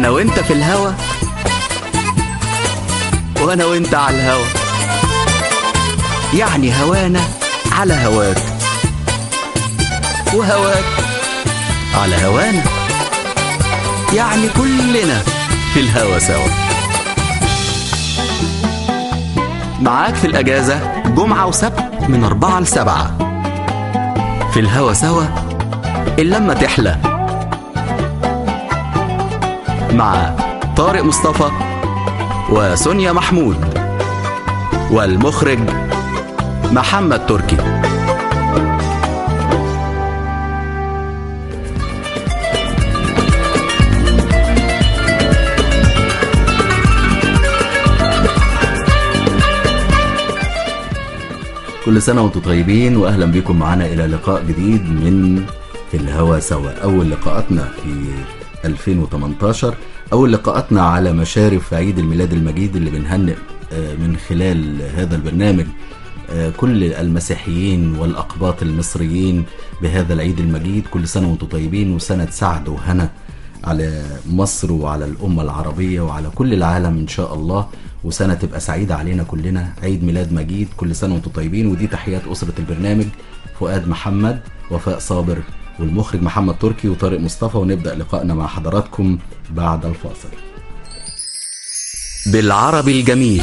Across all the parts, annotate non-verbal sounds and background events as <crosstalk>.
أنا وأنت في الهوا. وأنا وأنت على الهوا. يعني هوانا على هواك. وهواك على هوانا. يعني كلنا في الهوا سوا. معاك في الأجازة جمعة وسبت من أربعة لسبعة. في الهوا سوا اللمة تحلى. مع طارق مصطفى وسونيا محمود والمخرج محمد تركي. كل سنة وأنتم طيبين وأهلا بكم معنا إلى لقاء جديد من في الهوا سوا. أول لقاءاتنا في 2018 أول لقاءاتنا على مشارف عيد الميلاد المجيد اللي بنهنئ آه، من خلال هذا البرنامج آه، كل المسيحيين والأقباط المصريين بهذا العيد المجيد كل سنة وأنتم طيبين وسنة سعد وهنا على مصر وعلى الأمة العربية وعلى كل العالم إن شاء الله. وسنة تبقى سعيدة علينا كلنا. عيد ميلاد مجيد كل سنة وأنتم طيبين. ودي تحيات أسرة البرنامج فؤاد محمد وفاء صابر. والمخرج محمد تركي وطارق مصطفى ونبدأ لقائنا مع حضراتكم بعد الفاصل. بالعربي الجميل.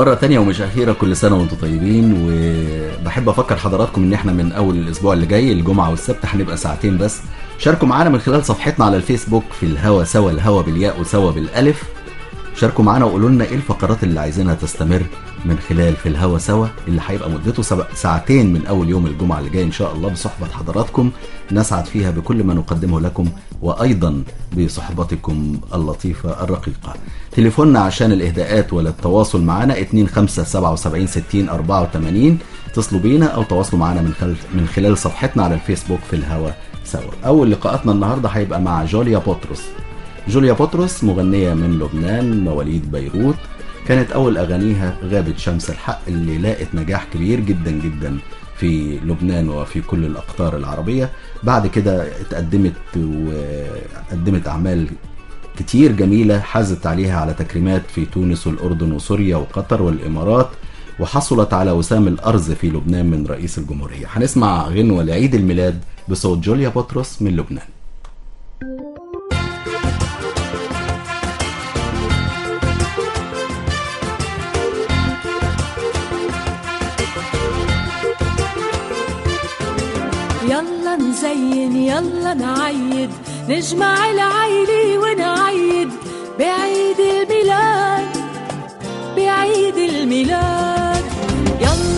مرة تانية ومش أخيرة كل سنة وأنتم طيبين وبحب أفكر حضراتكم إن إحنا من أول الأسبوع اللي جاي الجمعة والسبت هنبقى ساعتين بس. شاركوا معانا من خلال صفحتنا على الفيسبوك في الهوا سوا الهوا بالياء وسوا بالألف. شاركوا معانا وقولوا لنا إيه الفقرات اللي عايزينها تستمر من خلال في الهوا سوا اللي هيبقى مدته ساعتين من أول يوم الجمعة اللي جاي إن شاء الله بصحبة حضراتكم نسعد فيها بكل ما نقدمه لكم وأيضا بصحبتكم اللطيفة الرقيقة. تليفوننا عشان الإهداءات ولا التواصل معنا 2577 60 84 اتصلوا بينا أو تواصلوا معنا من خلال من خلال صفحتنا على الفيسبوك في الهوا سوا. أول لقاءاتنا النهارده هيبقى مع جوليا بطرس. جوليا بطرس مغنية من لبنان مواليد بيروت كانت أول أغانيها غابة شمس الحق اللي لاقت نجاح كبير جدا جدا في لبنان وفي كل الأقطار العربية. بعد كده اتقدمت وقدمت أعمال كتير جميلة حازت عليها على تكريمات في تونس والأردن وسوريا وقطر والإمارات وحصلت على وسام الأرز في لبنان من رئيس الجمهورية. هنسمع غنوة لعيد الميلاد بصوت جوليا بطرس من لبنان. نزين يلا نعيد. نجمع العيلة ونعيد. بعيد الميلاد بعيد الميلاد. يلا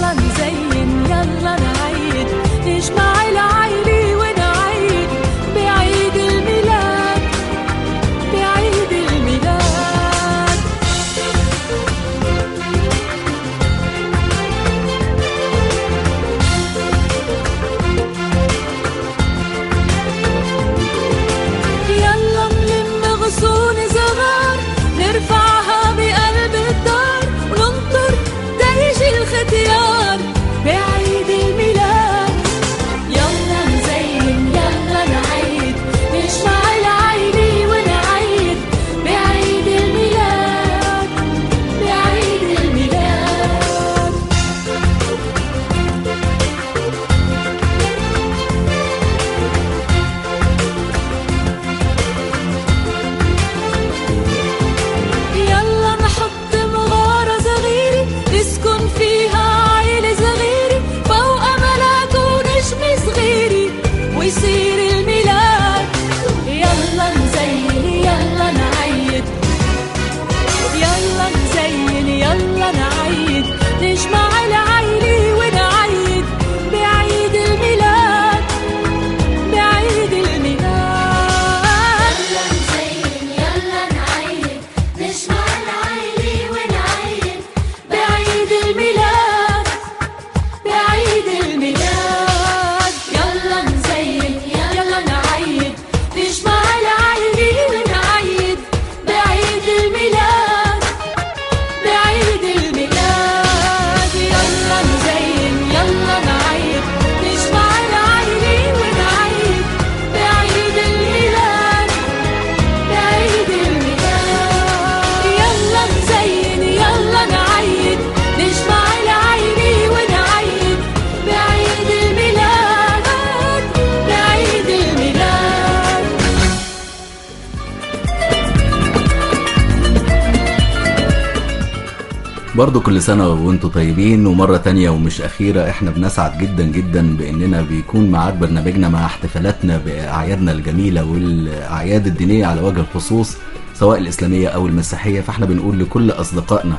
كل سنة وأنتم طيبين ومرة تانية ومش أخيرة إحنا بنسعد جدا جدا بأننا بيكون معاك برنامجنا مع احتفالاتنا بأعيادنا الجميلة والأعياد الدينية على وجه الخصوص سواء الإسلامية أو المسيحية. فإحنا بنقول لكل أصدقائنا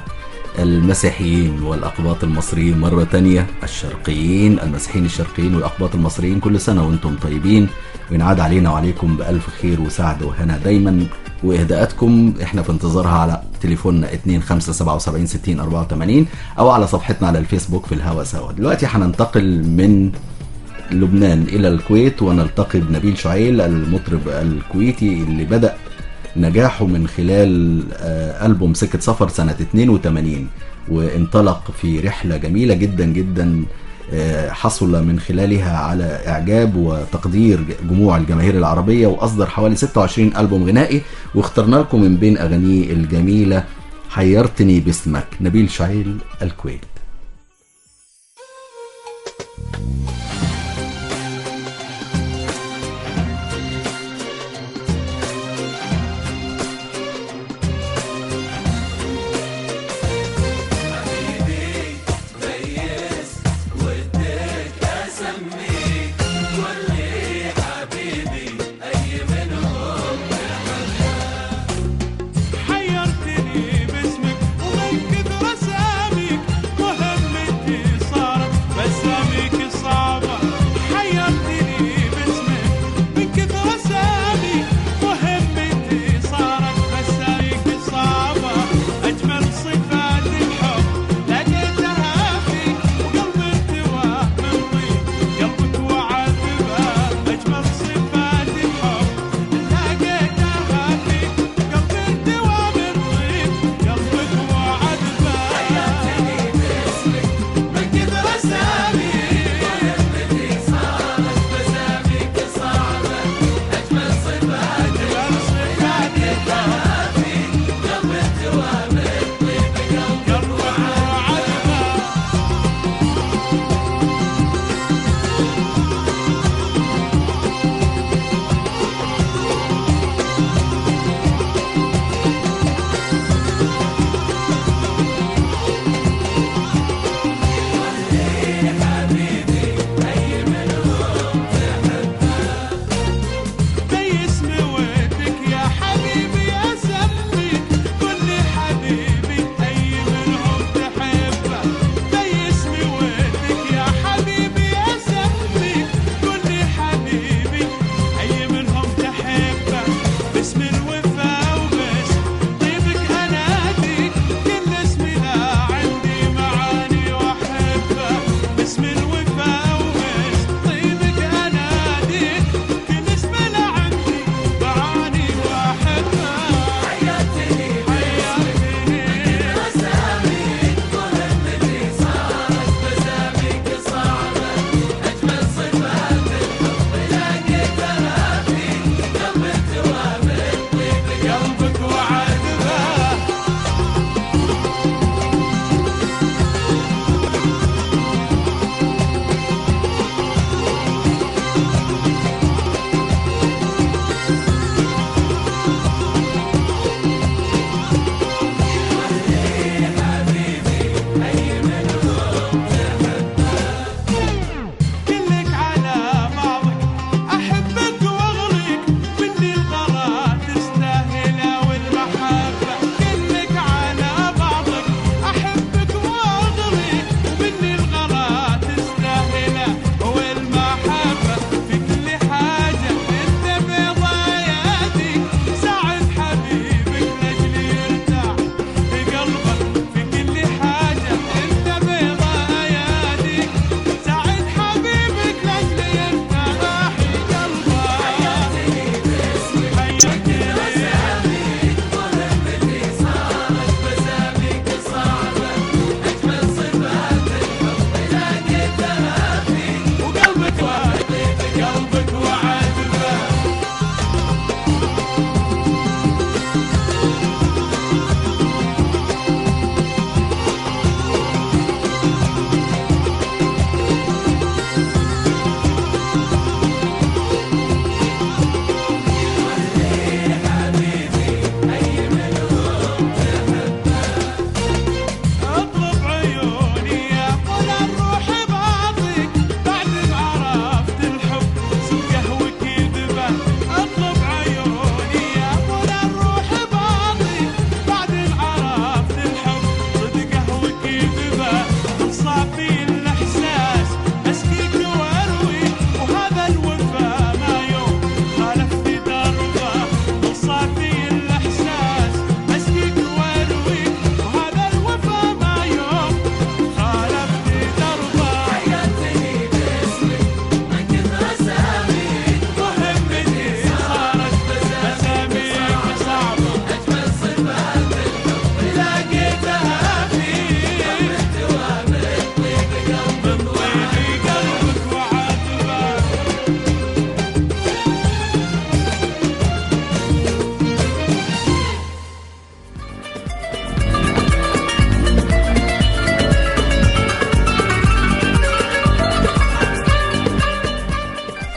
المسيحيين والأقباط المصريين مرة تانية الشرقيين المسيحيين الشرقيين والأقباط المصريين كل سنة وأنتم طيبين. وينعاد علينا وعليكم بألف خير وسعد وهنا دايما وإهداءاتكم إحنا في انتظارها على تليفوننا 25776084 أو على صفحتنا على الفيسبوك في الهوا سوا. دلوقتي هننتقل من لبنان إلى الكويت ونلتقي بنبيل شعيل المطرب الكويتي اللي بدأ نجاحه من خلال آه، ألبوم سكة سفر سنة 82 وانطلق في رحلة جميلة جدا جدا آه، حصل من خلالها على إعجاب وتقدير جموع الجماهير العربية وأصدر حوالي 26 ألبوم غنائي واخترنا لكم من بين أغانيه الجميلة حيرتني باسمك نبيل شعيل الكويت.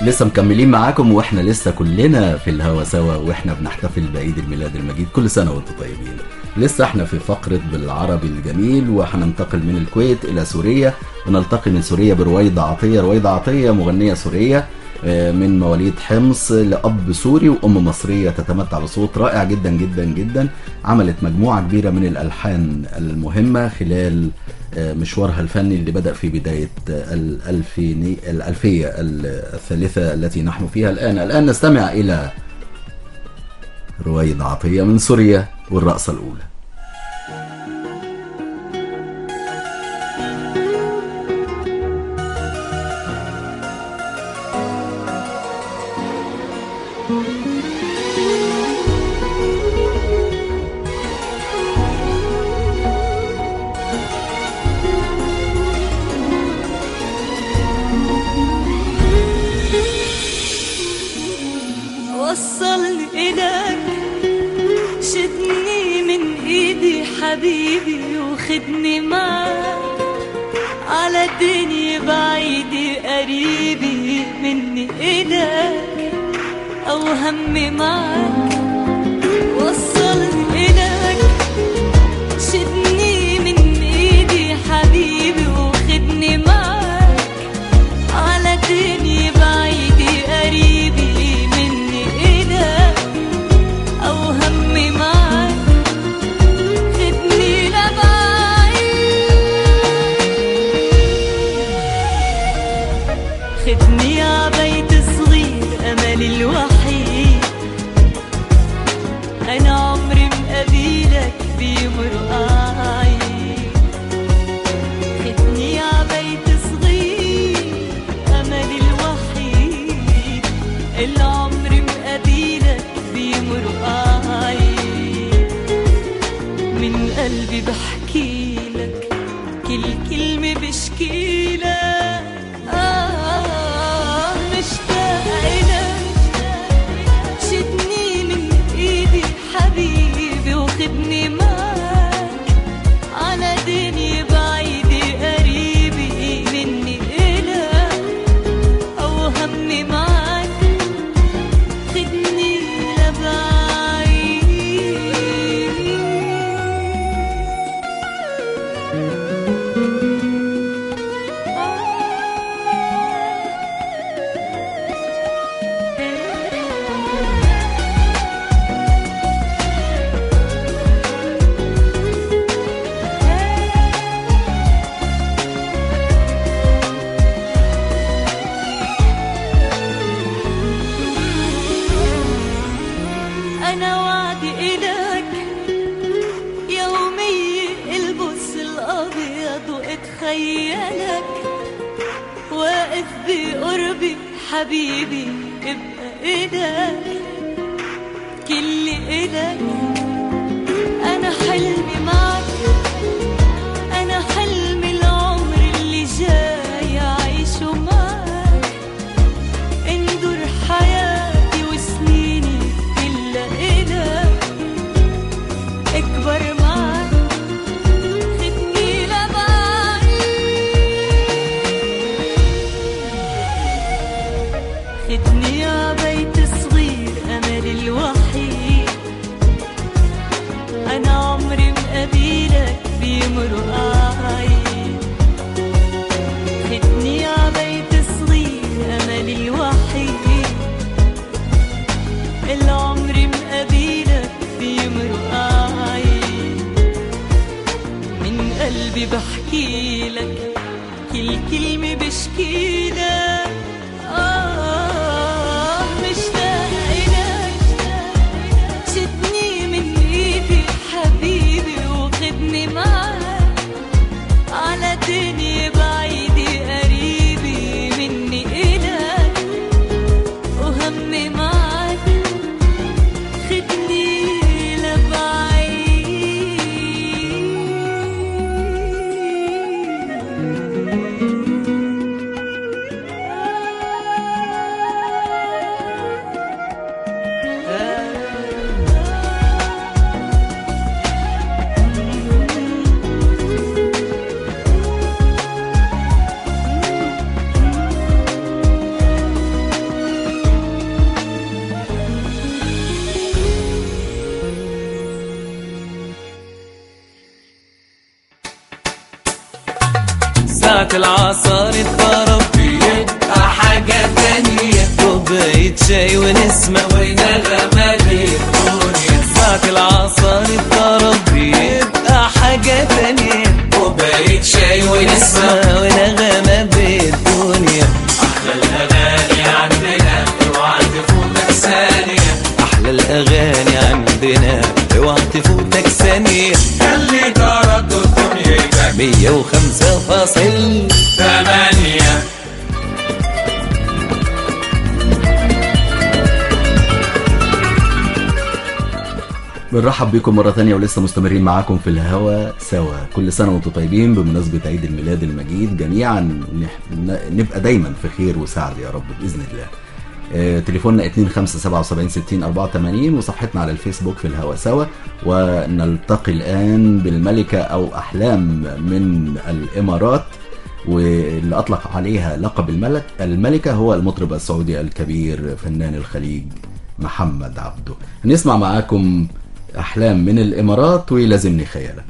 لسه مكملين معاكم وإحنا لسه كلنا في الهوا سوا وإحنا بنحتفل بعيد الميلاد المجيد كل سنة وأنتم طيبين. لسه إحنا في فقرة بالعربي الجميل وهننتقل من الكويت إلى سوريا. ونلتقي من سوريا برويضة عطية. رويضة عطية مغنية سورية آه، من مواليد حمص لأب سوري وأم مصرية تتمتع بصوت رائع جدا جدا جدا. عملت مجموعة كبيرة من الألحان المهمة خلال مشوارها الفني اللي بدأ في بداية الألفيني الألفية الثالثة التي نحن فيها الآن. الآن نستمع إلى رويد عطية من سوريا والرقصة الأولى. وصلني همي معك العصار الطرب يبقى حاجة تانية. كوباية شاي ونسمة ونغمة للدنيا ساعة العصار الطرب يبقى حاجة تانية. كوباية شاي ونسمة ونغمة أحلى الأغاني عندنا. اوعى تفوتك ثانية. أحلى الأغاني عندنا. اوعى تفوتك ثانية. مية وخمسة فاصل. ثمانية. بنرحب بكم مرة تانية ولسه مستمرين معاكم في الهوا سوا. كل سنة وأنتم طيبين بمناسبة عيد الميلاد المجيد. جميعا نبقى دايما في خير وسعد يا رب بإذن الله. آه، تليفوننا 25776084 وصفحتنا على الفيسبوك في الهوا سوا. ونلتقي الآن بالملكة أو أحلام من الإمارات واللي أطلق عليها لقب الملك الملكة هو المطرب السعودي الكبير فنان الخليج محمد عبده. نسمع معاكم أحلام من الإمارات ويلازمني خيالك.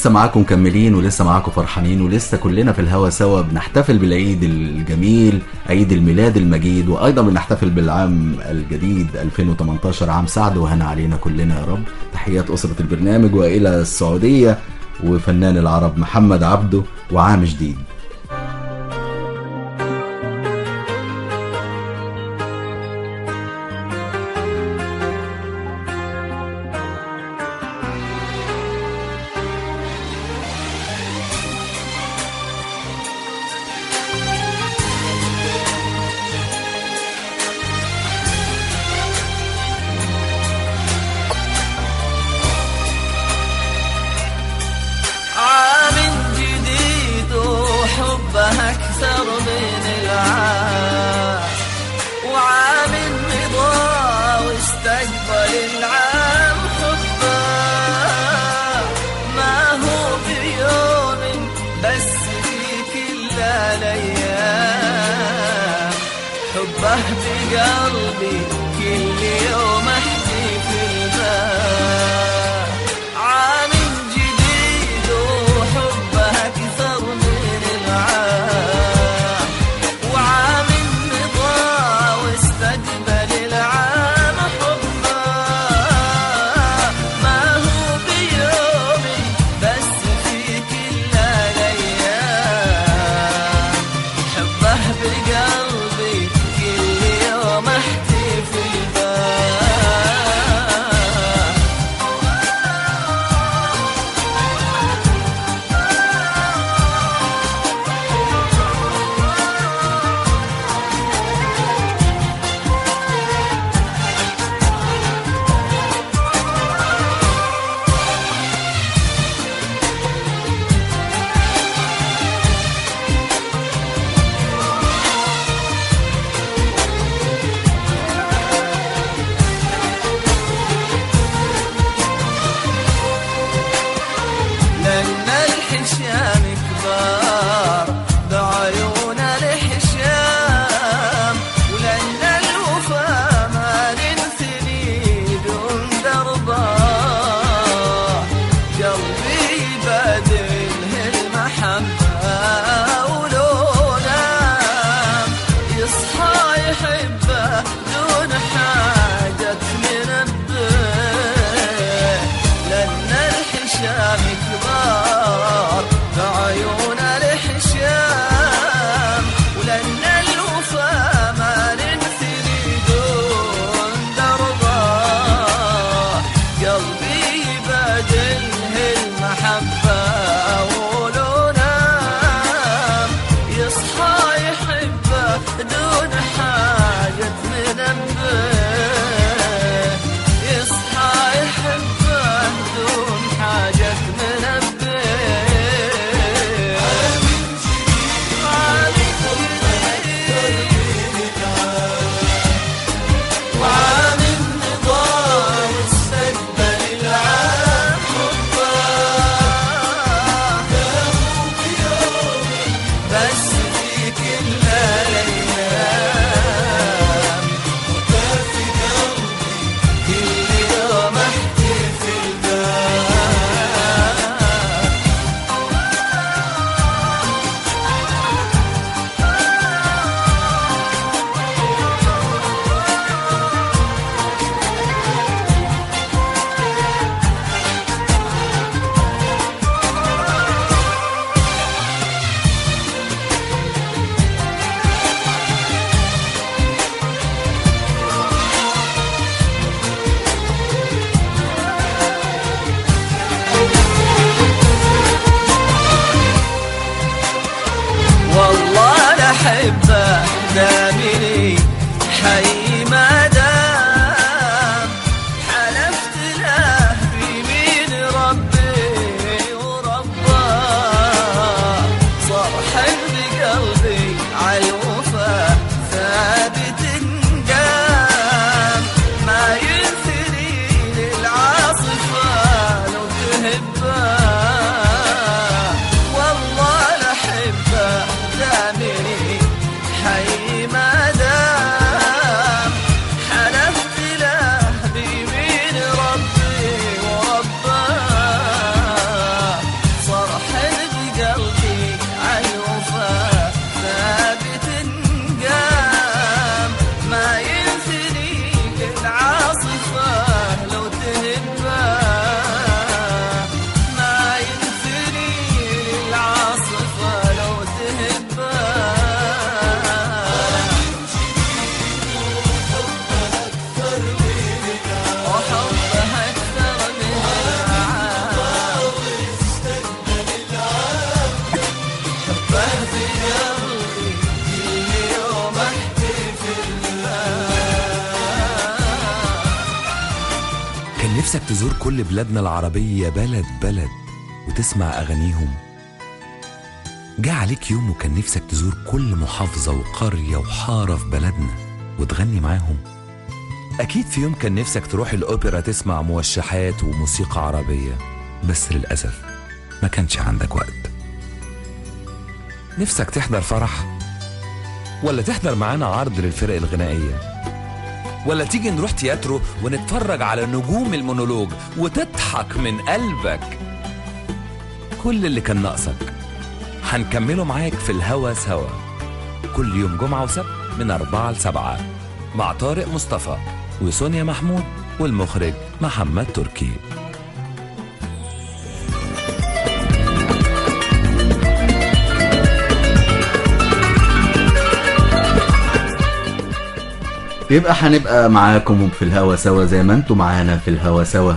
لسه معاكم مكملين ولسه معاكم فرحانين ولسه كلنا في الهوا سوا بنحتفل بالعيد الجميل عيد الميلاد المجيد وأيضا بنحتفل بالعام الجديد 2018 عام سعد وهنا علينا كلنا يا رب. تحيات أسرة البرنامج وإلى السعودية وفنان العرب محمد عبده وعام جديد. وكان نفسك تزور كل محافظة وقرية وحارة في بلدنا وتغني معاهم؟ أكيد في يوم كان نفسك تروح الأوبرا تسمع موشحات وموسيقى عربية بس للأسف ما كانش عندك وقت. نفسك تحضر فرح؟ ولا تحضر معانا عرض للفرق الغنائية؟ ولا تيجي نروح تياترو ونتفرج على نجوم المونولوج وتضحك من قلبك؟ كل اللي كان ناقصك هنكمله معاك في الهوا سوا. كل يوم جمعة وسبت من أربعة لسبعة مع طارق مصطفى وسونيا محمود والمخرج محمد تركي. يبقى هنبقى معاكم في الهوا سوا زي ما أنتم معانا في الهوا سوا.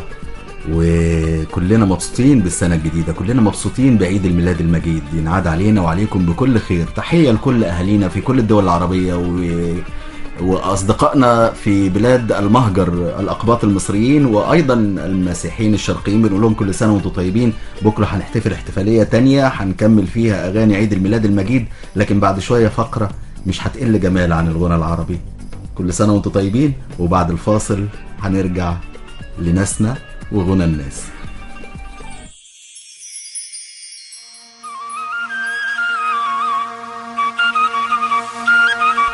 وكلنا مبسوطين بالسنة الجديدة كلنا مبسوطين بعيد الميلاد المجيد. ينعاد علينا وعليكم بكل خير. تحية لكل أهالينا في كل الدول العربية و... وأصدقائنا في بلاد المهجر الأقباط المصريين وأيضا المسيحيين الشرقيين. بنقول لهم كل سنة وأنتم طيبين. بكرة هنحتفل احتفالية تانية هنكمل فيها أغاني عيد الميلاد المجيد. لكن بعد شوية فقرة مش هتقل جمال عن الغنى العربي. كل سنة وأنتم طيبين. وبعد الفاصل هنرجع لناسنا. وغنى الناس.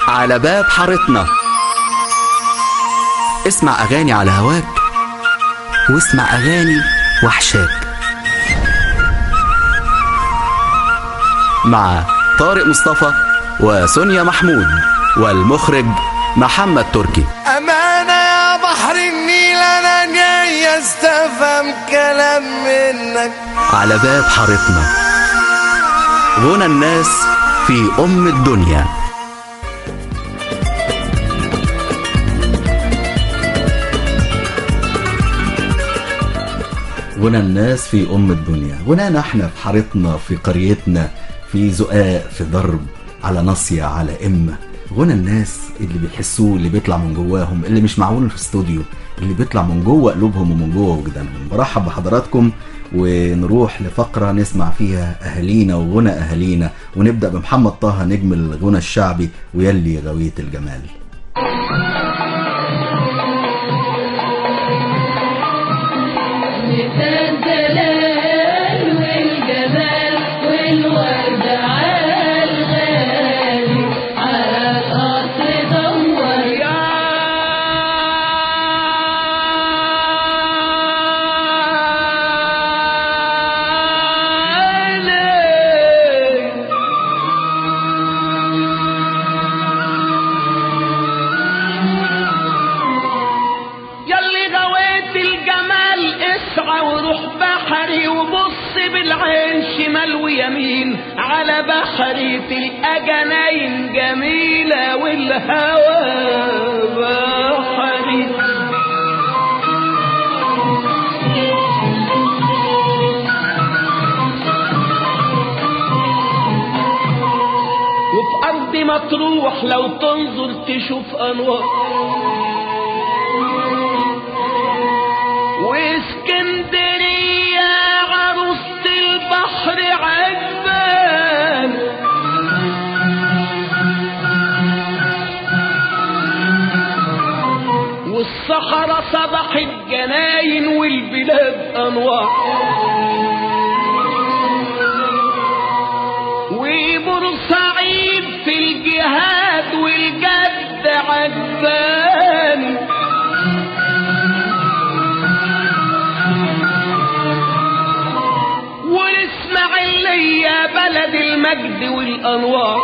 على باب حارتنا. اسمع أغاني على هواك واسمع أغاني وحشاك. مع طارق مصطفى وسونيا محمود والمخرج محمد تركي. أمانة جاي أستفهم كلام منك. على باب حارتنا غنى الناس في أم الدنيا. غنى الناس في أم الدنيا. غنانا إحنا في حارتنا في قريتنا في زقاق في ضرب على ناصية على إمة. غنى الناس اللي بيحسوه اللي بيطلع من جواهم اللي مش معمول في استوديو. اللي بيطلع من جوه قلوبهم ومن جوه وجدانهم. برحب بحضراتكم ونروح لفقرة نسمع فيها أهالينا وغنى أهالينا. ونبدأ بمحمد طه نجم الغنى الشعبي ويلي غوية الجمال. جميلة والهوى بحري وفي أرض مطروح لو تنظر تشوف أنوار. والصحراء صبح الجناين والبلاد أنوار. وبورسعيد في الجهاد والجد عجبان والإسماعيلية بلد المجد والأنوار.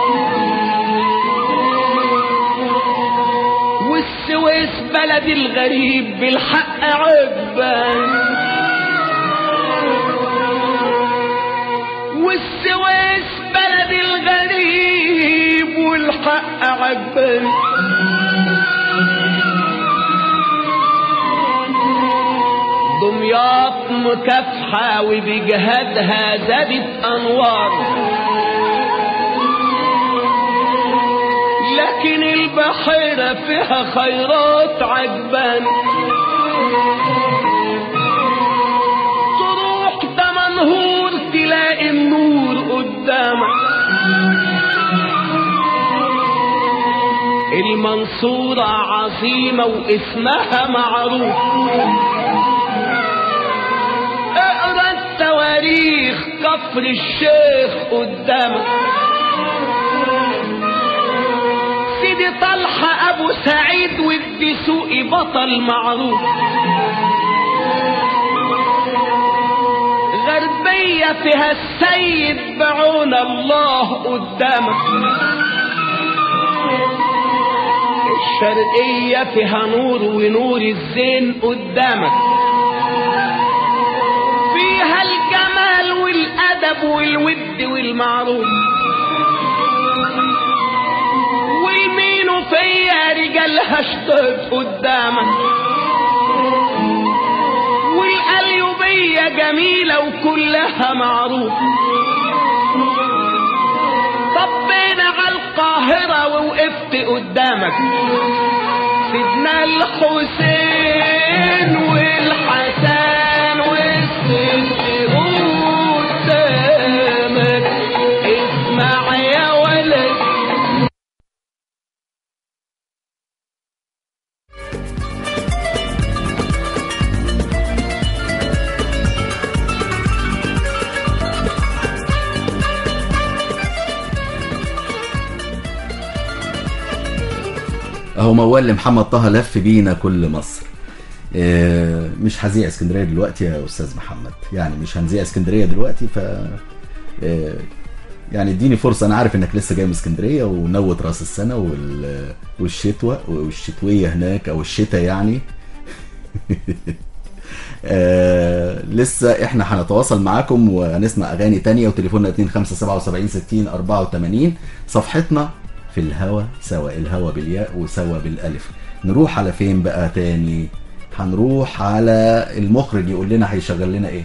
والسويس بلد الغريب بالحق عجبان والسويس بلد الغريب والحق عجبان دمياط مكافحة وبجهادها زادت أنوار لكن البحيرة فيها خيرات عجبان تروح تمنهور تلاقي النور قدامك المنصورة عظيمة واسمها معروف. اقرأ التواريخ كفر الشيخ قدامك سيدي طلحة أبو سعيد والدسوقي بطل معروف. غربية فيها السيد بعون الله قدامك. الشرقية فيها نور ونور الزين قدامك. فيها الجمال والأدب والود والمعروف. فيها رجالها اشتد قدامك والقليوبية جميلة وكلها معروف. طبينا على القاهرة ووقفت قدامك. سيدنا الحسين والحسن اهو موال لمحمد طه لف بينا كل مصر. آه، مش هذيع اسكندرية دلوقتي يا أستاذ محمد. يعني مش هنذيع اسكندرية دلوقتي ف آه، يعني اديني فرصة. أنا عارف إنك لسه جاي من اسكندرية ونوت رأس السنة وال... والشتوى والشتوية هناك أو الشتاء يعني. <laughs> آه لسه إحنا هنتواصل معاكم وهنسمع أغاني تانية وتليفوننا 2577 60 84 صفحتنا في الهوا سوا الهوا بالياء وسوا بالألف. نروح على فين بقى تاني؟ هنروح على المخرج يقول لنا هيشغل لنا إيه؟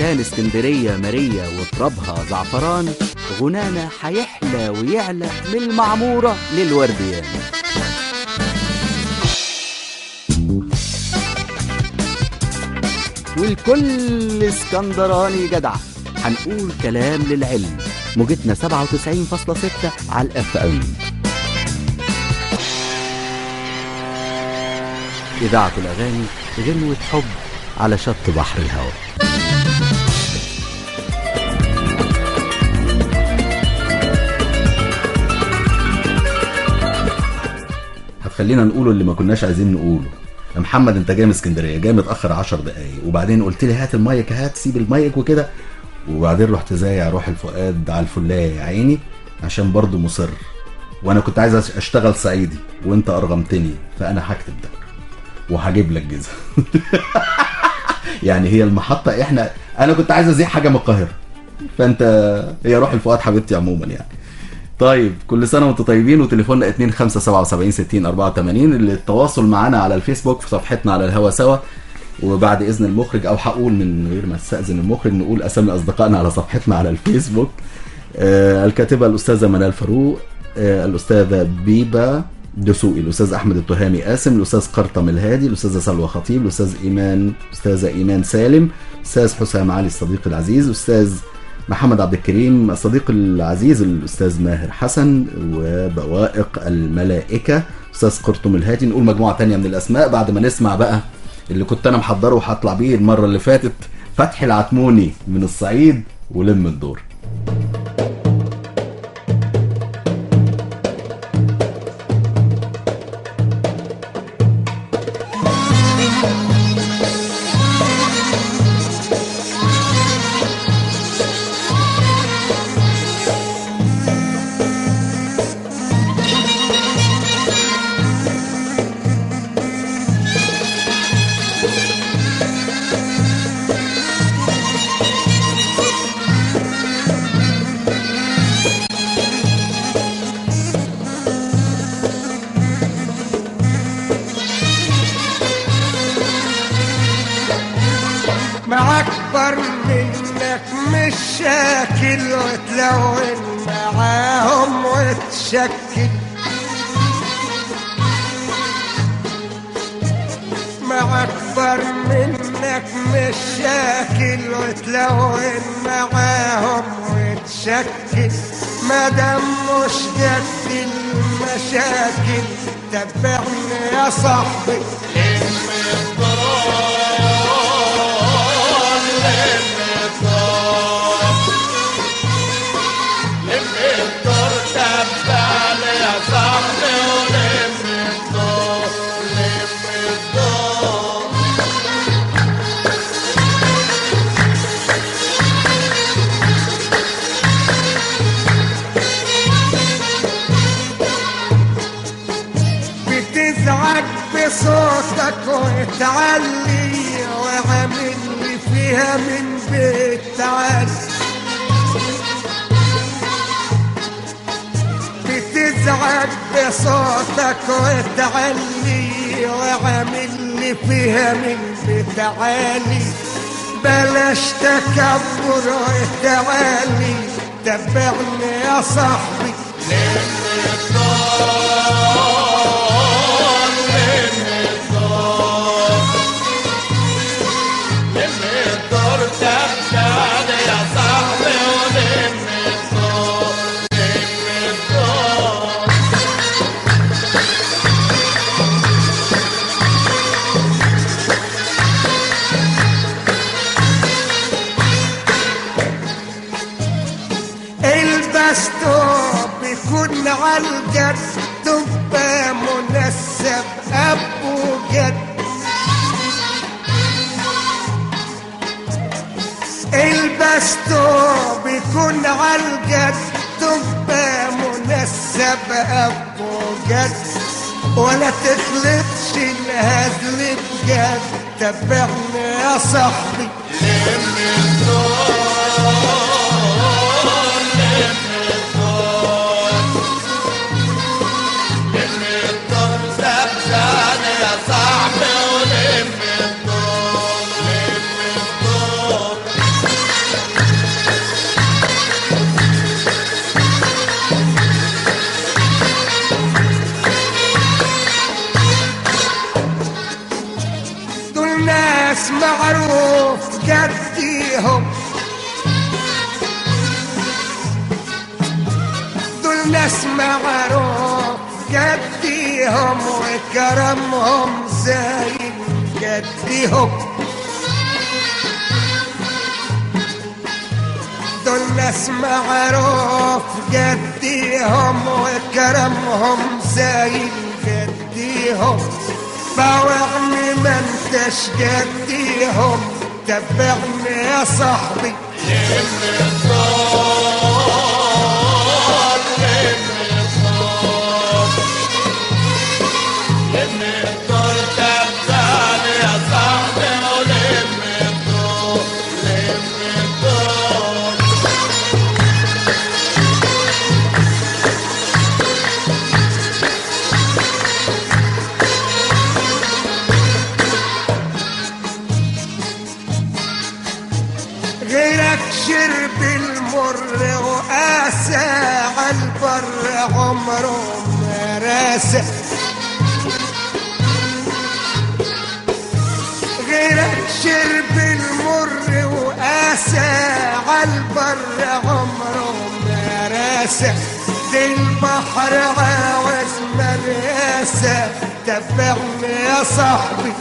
وعشان اسكندرية مارية وترابها زعفران غنانا هيحلى ويعلى من المعمورة للورديان والكل اسكندراني جدع. هنقول كلام للعلم. موجتنا 97.6 على ال FM إذاعة الأغاني غنوة حب على شط بحر الهوى. هتخلينا نقوله اللي ما كناش عايزين نقوله. يا محمد انت جاي من اسكندرية جاي متأخر 10 دقايق وبعدين قلت لي هات المايك هات سيب المايك وكده. وبعدين رحت زايع روح الفؤاد على الفلاية يا عيني عشان برضه مصر. وأنا كنت عايز أشتغل صعيدي وأنت أرغمتني فأنا هكتب ده. وهجيب لك جزء. <laughs> يعني هي المحطة إحنا أنا كنت عايز ازيح حاجة من القاهرة. فأنت هي روح الفؤاد حبيبتي عموما يعني. طيب كل سنة وأنتم طيبين وتليفوننا 2577 60 84 اللي التواصل معانا على الفيسبوك في صفحتنا على الهوا سوا. وبعد إذن المخرج أو هقول من غير ما أستأذن المخرج نقول أسامي أصدقائنا على صفحتنا على الفيسبوك. آه الكاتبة الأستاذة منال فاروق آه الأستاذة بيبا دسوقي الأستاذ أحمد التهامي قاسم الأستاذ قرطم الهادي الأستاذة سلوى خطيب الأستاذ إيمان أستاذة إيمان سالم أستاذ حسام علي الصديق العزيز أستاذ محمد عبد الكريم الصديق العزيز الأستاذ ماهر حسن وبوائق الملائكة أستاذ قرطم الهادي. نقول مجموعة تانية من الأسماء بعد ما نسمع بقى اللي كنت أنا محضره وهطلع بيه المرة اللي فاتت فتحي العتموني من الصعيد ولم الدور. وتشكل ما دام مش قد المشاكل تبعني يا صاحبي. وتعلي وعامل لي فيها من بيت عالي بلاش تكبر وتعالي تبعني يا صاحبي. ولا تخلطش الهزل بجد تبعني يا صاحبي. قديهم قديهم دول ناس معروف قديهم وكرمهم زي قديهم باوعني ما انتش قديهم تبعني يا صاحبي غيرك راسى غيرك شرب المر وقاسى عالبر عمره ما راسى. دي البحر عاوز مرياسة تبعني يا صاحبي.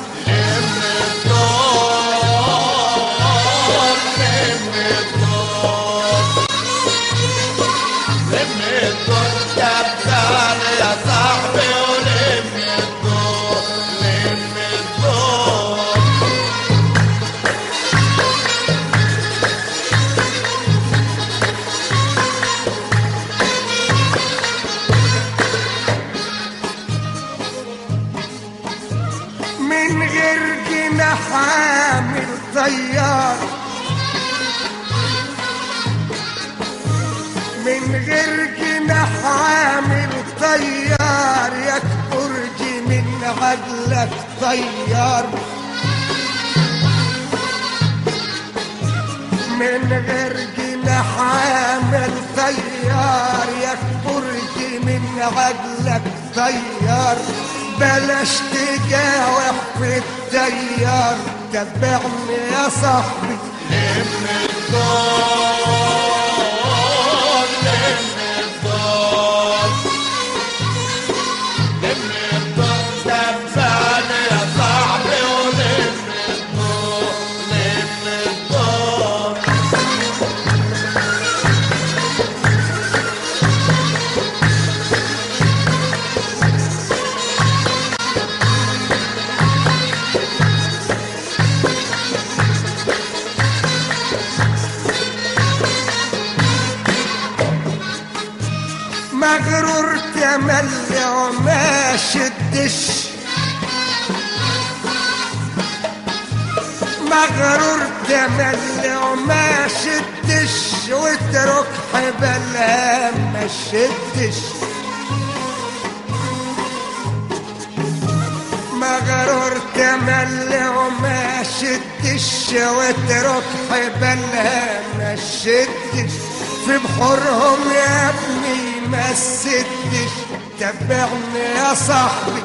من عدلك طيار. من غير جناح عامل طيار يكبرج من عدلك طيار. بلاش تجاوح في التيار تبعني يا صاحبي. مغرور تملي وما شدش واترك حبلها ما شدش. مغرور تملي وما شدش واترك حبلها ما شدش. في بحورهم يا ابني ما سدش. تبعني يا صاحبي.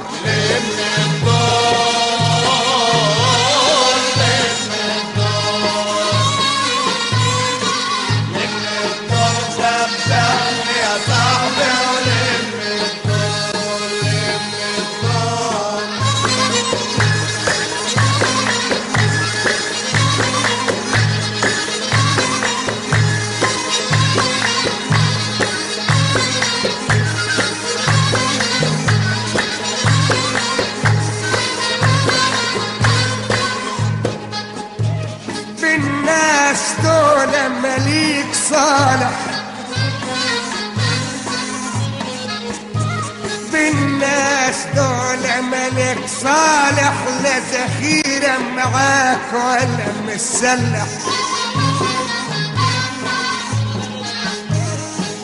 صالح لا ذخيرة معاك ولا مسلح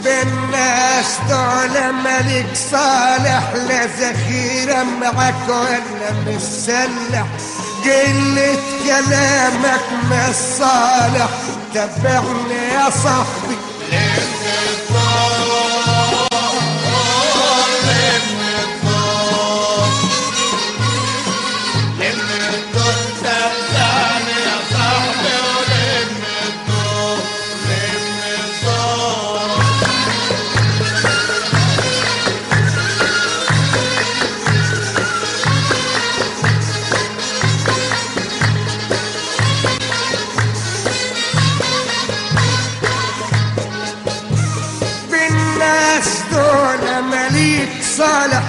بالناس دول ملك صالح لا ذخيرة معاك ولا مسلح قلة كلامك ما صالح تبعني يا صاحبي. صالح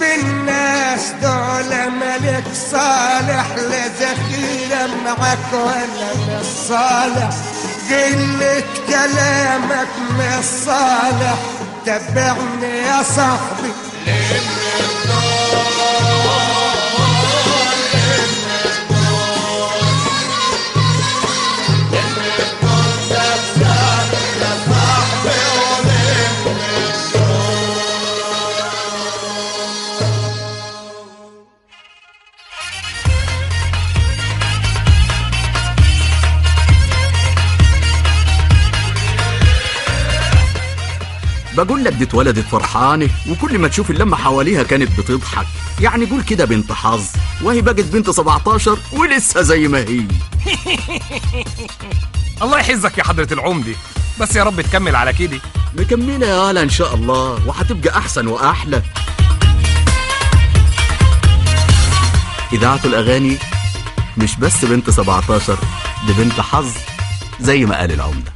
بالناس دول ملك صالح لا ذخيرة معك ولا مش صالح قلة كلامك مش صالح تبعني يا صاحبي. بقول لك دي اتولدت فرحانة وكل ما تشوف اللمة حواليها كانت بتضحك. يعني قول كده بنت حظ. وهي بقت بنت 17 ولسه زي ما هي. <laughs> الله يحزك يا حضرة العمدة. بس يا رب تكمل على كده. مكملة يا هلا إن شاء الله وهتبقى أحسن وأحلى. إذاعة الأغاني مش بس بنت 17 دي بنت حظ زي ما قال العمدة.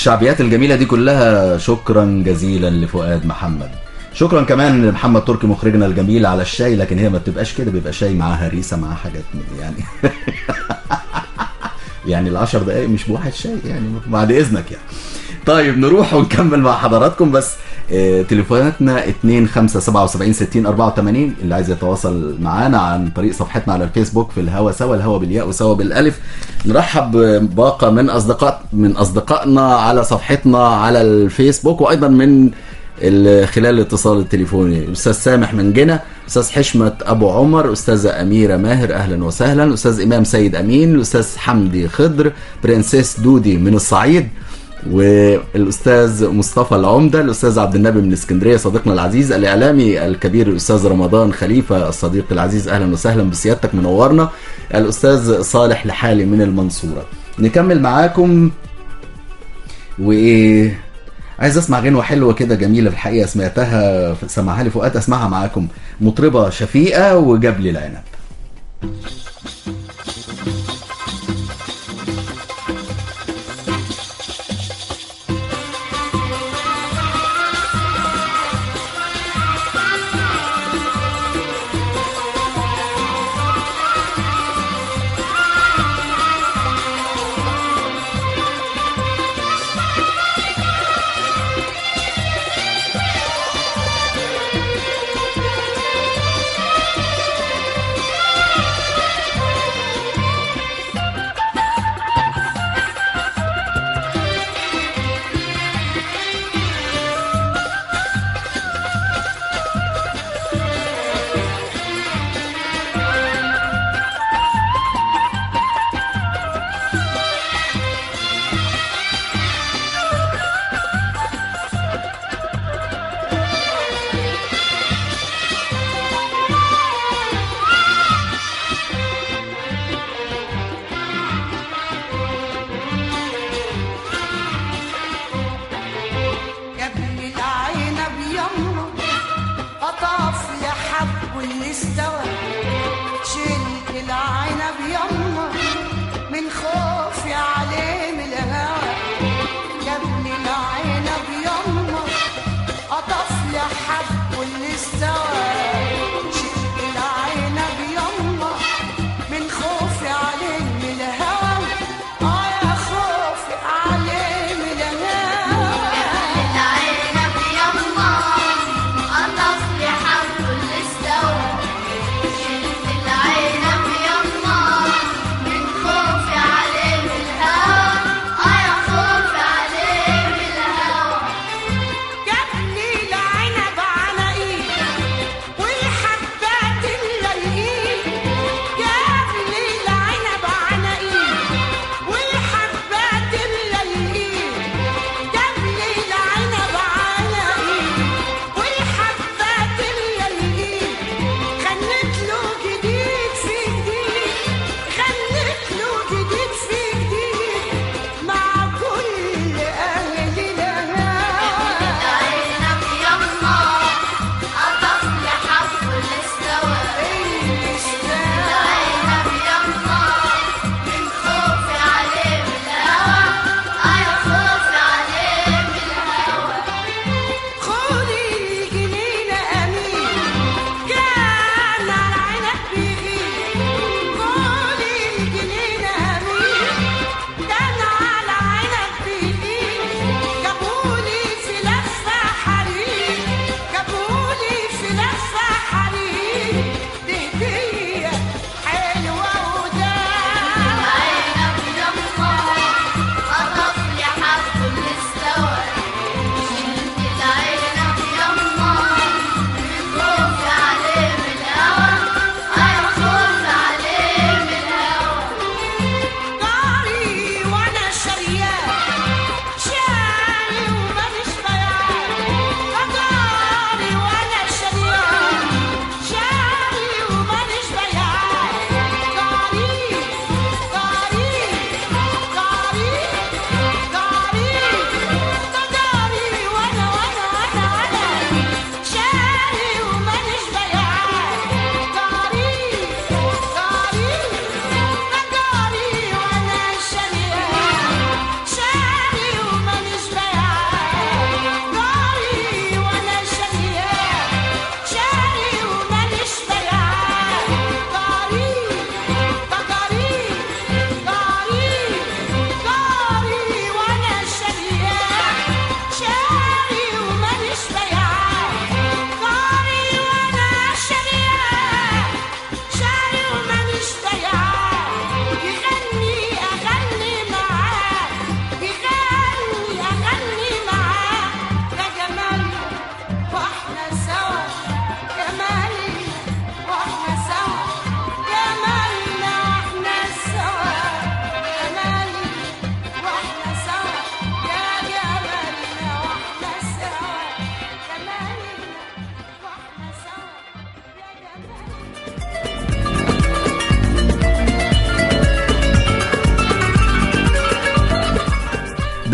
الشعبيات الجميلة دي كلها شكرا جزيلا لفؤاد محمد. شكرا كمان لمحمد تركي مخرجنا الجميل على الشاي لكن هي ما بتبقاش كده بيبقى شاي معاها هريسة معاها حاجات من يعني. <laughs> يعني العشر دقايق مش بواحد شاي يعني بعد إذنك يعني. طيب نروح ونكمل مع حضراتكم بس تليفوناتنا 2 5 77 60 84 اللي عايز يتواصل معانا عن طريق صفحتنا على الفيسبوك في الهوا سوا الهوا بالياء وسوا بالالف. نرحب باقه من اصدقاء من أصدقائنا على صفحتنا على الفيسبوك وأيضا من ال- خلال الاتصال التليفوني. أستاذ سامح من جنة أستاذ حشمة أبو عمر أستاذة أميرة ماهر أهلا وسهلا. أستاذ إمام سيد أمين الاستاذ حمدي خضر برنسيس دودي من الصعيد. والأستاذ مصطفى العمدة الأستاذ عبد النبي من اسكندرية صديقنا العزيز الإعلامي الكبير الأستاذ رمضان خليفة الصديق العزيز أهلا وسهلا بسيادتك منورنا الأستاذ صالح لحالي من المنصورة. نكمل معاكم. وإيه عايز أسمع غنوة حلوة كده جميلة في الحقيقة سمعتها سمعها لي فؤاد أسمعها معاكم. مطربة شفيقة وجاب لي العنب.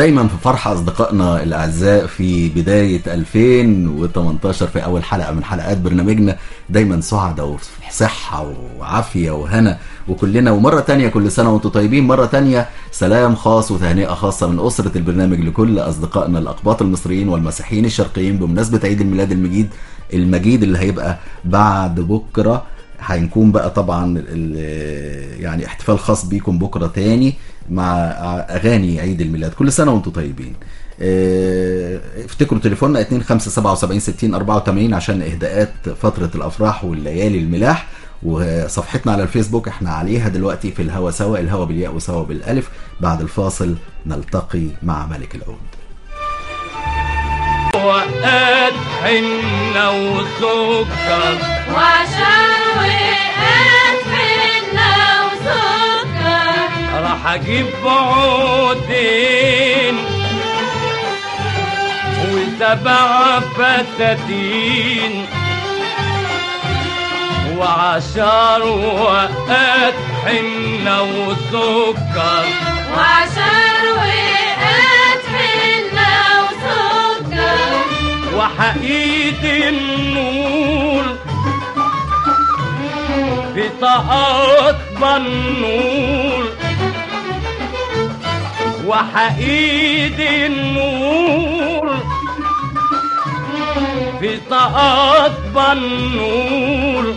دايما في فرحة أصدقائنا الأعزاء في بداية 2018 في أول حلقة من حلقات برنامجنا. دايما سعداء وفي صحة وعافية وهنا. وكلنا ومرة تانية كل سنة وأنتم طيبين. مرة تانية سلام خاص وتهنئة خاصة من أسرة البرنامج لكل أصدقائنا الأقباط المصريين والمسيحيين الشرقيين. بمناسبة عيد الميلاد المجيد المجيد اللي هيبقى بعد بكرة هنكون بقى طبعا يعني احتفال خاص بيكم بكرة تاني. مع أغاني عيد الميلاد. كل سنة وأنتم طيبين. آه، افتكروا تليفوننا 25776084 عشان إهداءات فترة الأفراح والليالي الملاح. وصفحتنا على الفيسبوك إحنا عليها دلوقتي في الهوا سوا الهوا بالياء وسوا بالألف. بعد الفاصل نلتقي مع ملك العود. وقت حنة وسكر وعشان وقعت أجيب عودين وسبع فساتين وعشر وقت حنة وسكر. وعشان وقعت حنة وسكر. وحقيد النور. بطاقات بنور وحقيد النور بطاقات بنور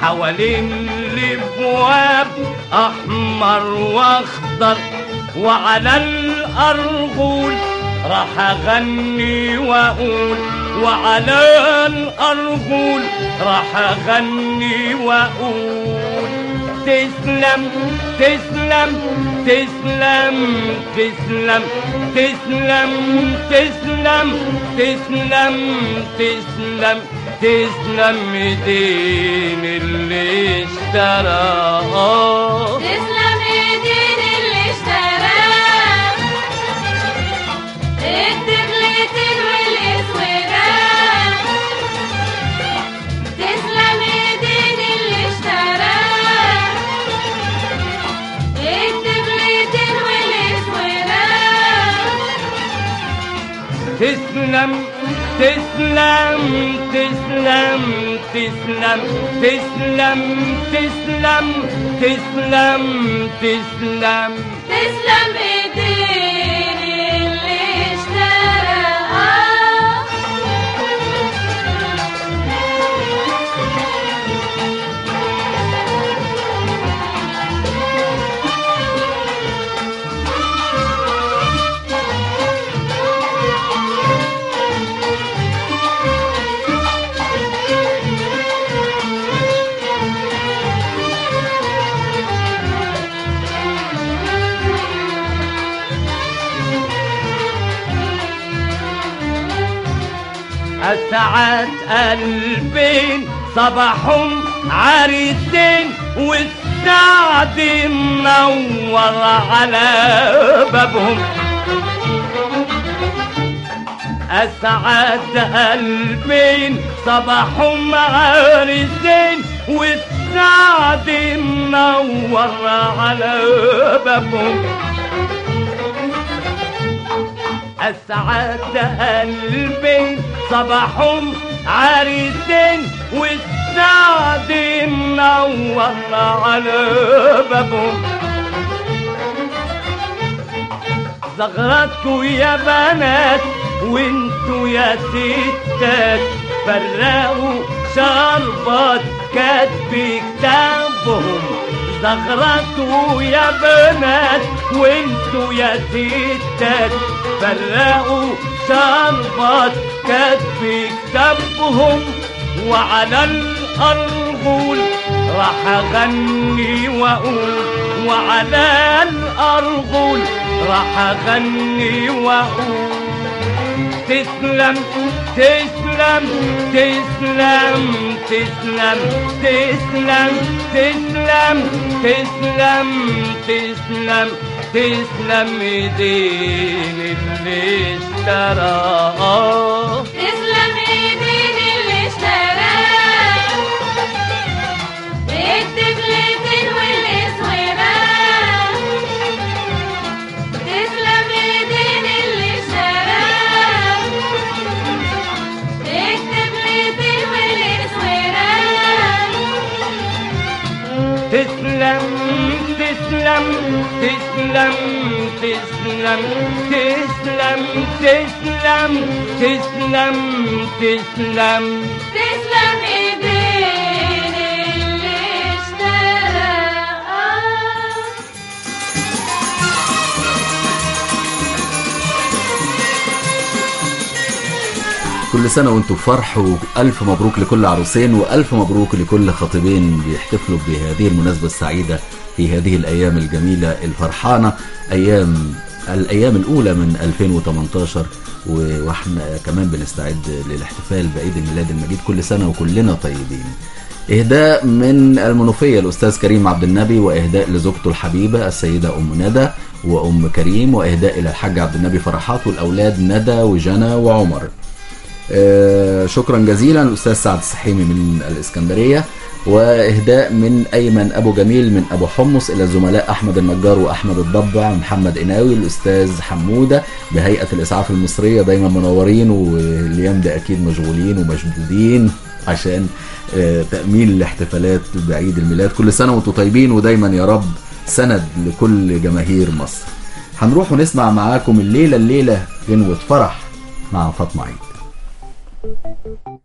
حوالين الأبواب أحمر وأخضر وعلى الارجل راح أغني وأقول وعلى الارجل راح أغني وأقول. تسلم تسلم تسلم تسلم تسلم تسلم تسلم تسلم تسلم ايدين اللي اشتراه تسلم تسلم تسلم تسلم تسلم تسلم تسلم تسلم تسلم تسلم أسعد قلبين صباحهم عريسين والسعد منور على بابهم. أسعد قلبين صباحهم عريسين والسعد منور على بابهم. أسعد قلبي صباحهم عريسين والسعد منور على بابهم زغرتوا يا بنات وانتوا يا ستات فرقوا شربات كاتب كتابهم. زغرتوا يا بنات وانتوا يا ستات فرقوا شربات كاتب كتابهم وعلى الأرجل راح أغني وأقول وعلى الأرجل راح أغني وأقول. تسلم تسلم تسلم تسلم تسلم تسلم تسلم تسلم تسلم ايدين اللي اشتراه تسلم ايدين اللي اشتراه الدبلتين والاسودان تسلم تسلم تسلم تسلم تسلم تسلم. تسلم ايدين اللي اشترى كل سنة وأنتم بفرح وألف مبروك لكل عروسين وألف مبروك لكل خطيبين بيحتفلوا بهذه المناسبة السعيدة. في هذه الأيام الجميلة الفرحانة أيام الأيام الأولى من 2018 و- وإحنا كمان بنستعد للاحتفال بعيد الميلاد المجيد كل سنة وكلنا طيبين. إهداء من المنوفية الأستاذ كريم عبد النبي وإهداء لزوجته الحبيبة السيدة أم ندى وأم كريم وإهداء إلى الحاج عبد النبي فرحات والأولاد ندى وجنى وعمر. آه، شكرا جزيلا الاستاذ سعد السحيمي من الإسكندرية. وإهداء من أيمن أبو جميل من أبو حمص إلى الزملاء أحمد النجار وأحمد الضبع ومحمد قناوي الأستاذ حمودة بهيئة الإسعاف المصرية دايما منورين والايام ده أكيد مشغولين ومشدودين عشان آه، تأمين الاحتفالات بعيد الميلاد. كل سنة وأنتم طيبين ودايما يا رب سند لكل جماهير مصر. هنروح ونسمع معاكم الليلة الليلة غنوة فرح مع فاطمة عيد. الليلة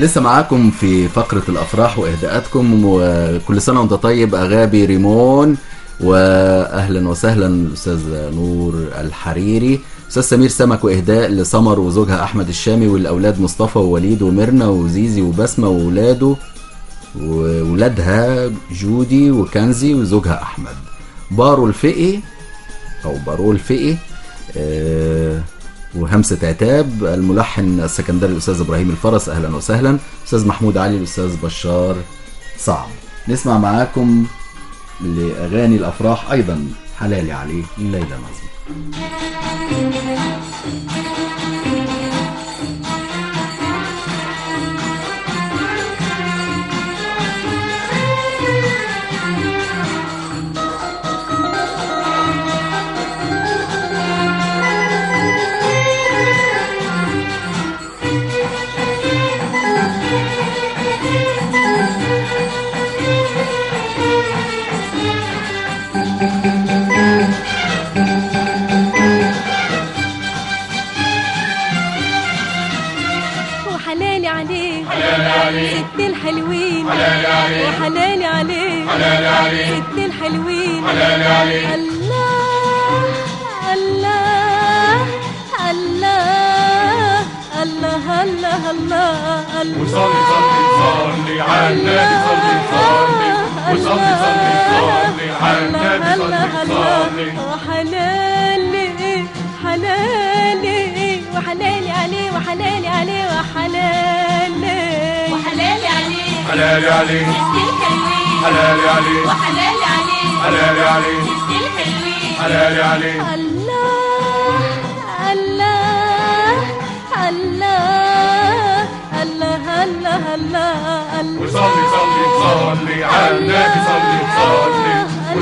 لسه معاكم في فقرة الأفراح وإهداءاتكم وكل سنة وأنت طيب أغابي ريمون وأهلا وسهلا الأستاذ نور الحريري. أستاذ سمير سمك وإهداء لسمر وزوجها أحمد الشامي والأولاد مصطفى ووليد وميرنا وزيزي وبسمة وولاده وولادها جودي وكنزي وزوجها أحمد. بارو الفقي أو بارو الفقي. وهمسة عتاب الملحن السكندري الأستاذ إبراهيم الفرس أهلا وسهلا. أستاذ محمود علي الأستاذ بشار صعب. نسمع معاكم لأغاني الأفراح أيضا حلالي عليه ليلى نظمي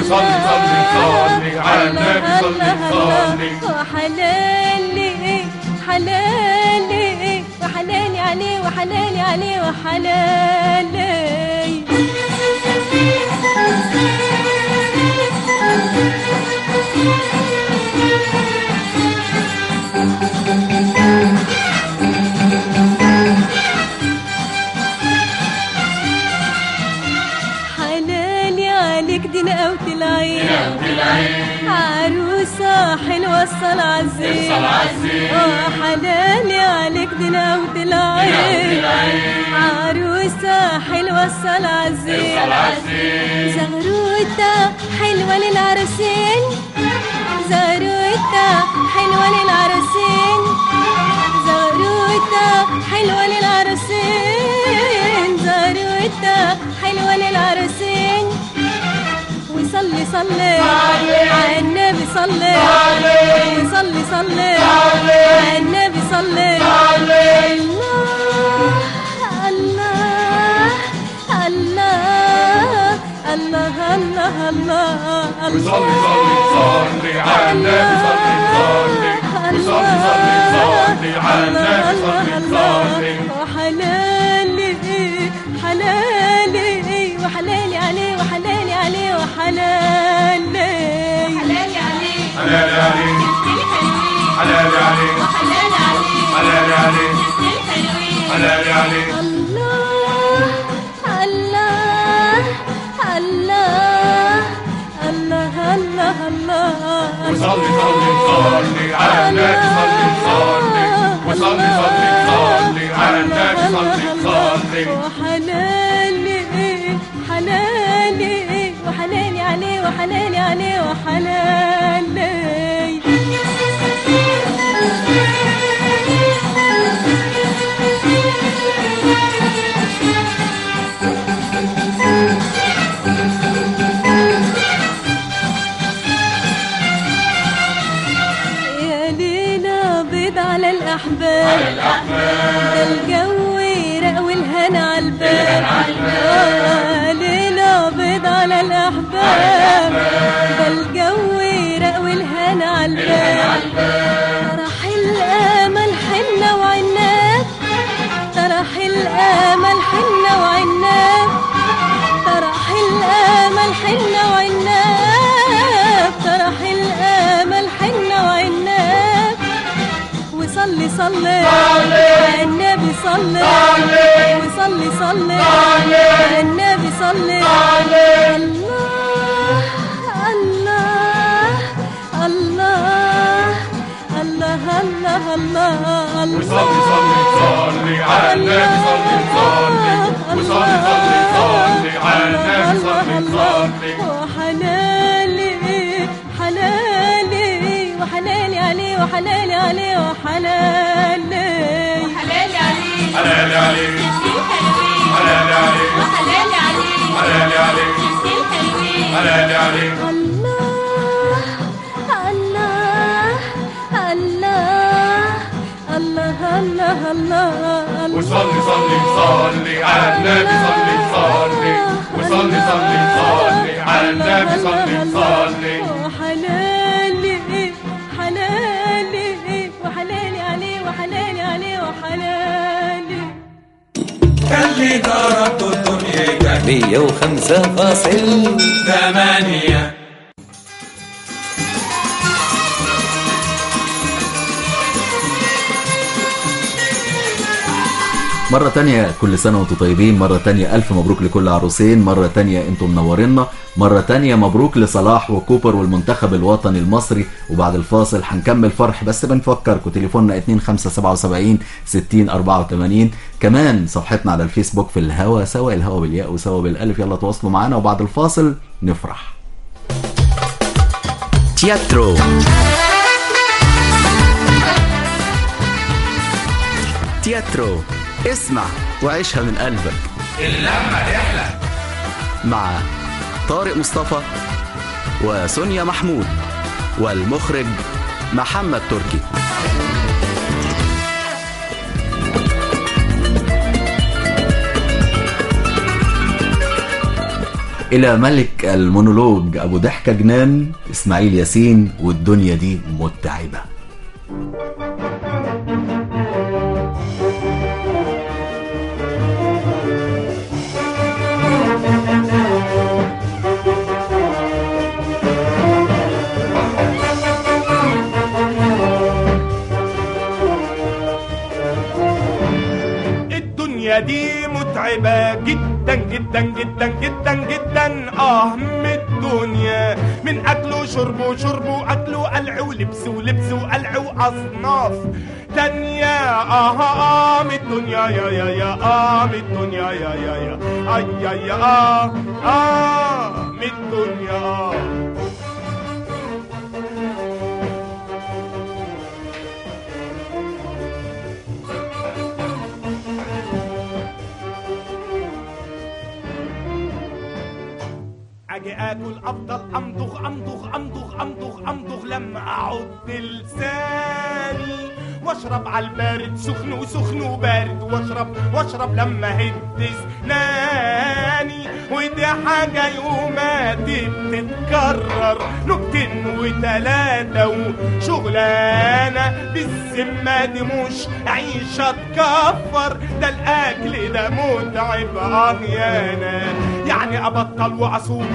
وصلي صلي صلي على النبي صلي صلي وحلالي حلالي وحلالي عليه وحلالي عليه وحلالي حلالي عروسة حلوة الصلاة عزيز الصلاة عزيز. آه حلالي عليك العين العين. عروسة حلوة الصلاة عزيز. زغروتة حلوة للعروسين زغروتة حلوة للعروسين زغروتة حلوة للعروسين زغروتة وصلي صلي. على النبي صلي. وصلي صلي على النبي صلي. الله الله الله الله الله الله. وصلي صلي صلي على النبي صلي صلي وصلي صلي صلي على النبي صلي صلي وحلالي وحلالي عليه حلالي عليه ست الحلوين حلالي عليه الله الله الله الله الله الله وصلي صلي صلي على النبي صلي صلي وصلي صلي صلي على النبي صلي صلي وحلالي حلالي وحلالي عليه وحلالي عليه وحلالي الأحباب ده الجو يرق والهنا على الباب آه، ليلى بيض على الأحباب الجو يرق والهنا على الباب راح الأمل حنة وعناب طرح الأمل حنه وعناب طرح الأمل حنه وعناب صلي صلي. النبي صلي صلي. وصلي صلي صلي. النبي صلي صلي. الله الله الله الله الله الله الله وصلي صلي صلي على النبي صلي صلي وصلي صلي صلي على النبي صلي صلي وحلالي حلالي وحلالي عليه وحلالي عليه وحلالي وحلالي عليه حلالي عليك حلالي عليك وحلالي عليه حلالي عليك حلالي عليك الله الله الله الله الله الله. وصلي صلي صلي على النبي صلي صلي. وصلي صلي صلي على النبي صلي صلي. وحلالي وحلالي اللي ضربت الدنيا مية وخمسة فاصل. ثمانية. مرة تانية كل سنة وأنتم طيبين. مرة تانية ألف مبروك لكل عروسين. مرة تانية أنتم منورينا مرة تانية مبروك لصلاح وكوبر والمنتخب الوطني المصري. وبعد الفاصل هنكمل فرح بس بنفكركم تليفوننا 2577 60 84 كمان صفحتنا على الفيسبوك في الهوا سوا الهوا بالياء وسوا بالألف. يلا تواصلوا معانا وبعد الفاصل نفرح. تياترو. تياترو. اسمع وعيشها من قلبك. اللمة رحلة. مع طارق مصطفى وسونيا محمود والمخرج محمد تركي. إلى ملك المونولوج أبو ضحكة جنان إسماعيل ياسين والدنيا دي متعبة. دي متعبة جدا جدا جدا جدا جدا. آه من الدنيا من أكل وشرب وشرب وأكل وقلع ولبس ولبس وقلع وأصناف تانية. آه آه من الدنيا يا يا يا آه من الدنيا يا يا يا اي يا يا. آه آه من الدنيا. آه. أجي اكل افضل أمضغ أمضغ أمضغ أمضغ أمضغ لما اعض لساني واشرب على البارد سخن وسخن وبارد واشرب واشرب لما هد اسناني ودي حاجة يوماتي بتتكرر نكتين وتلاتة وشغلانة. بالذمة دي مش عيشة تكفر ده الأكل ده متعب يانا يعني ابطل واصوم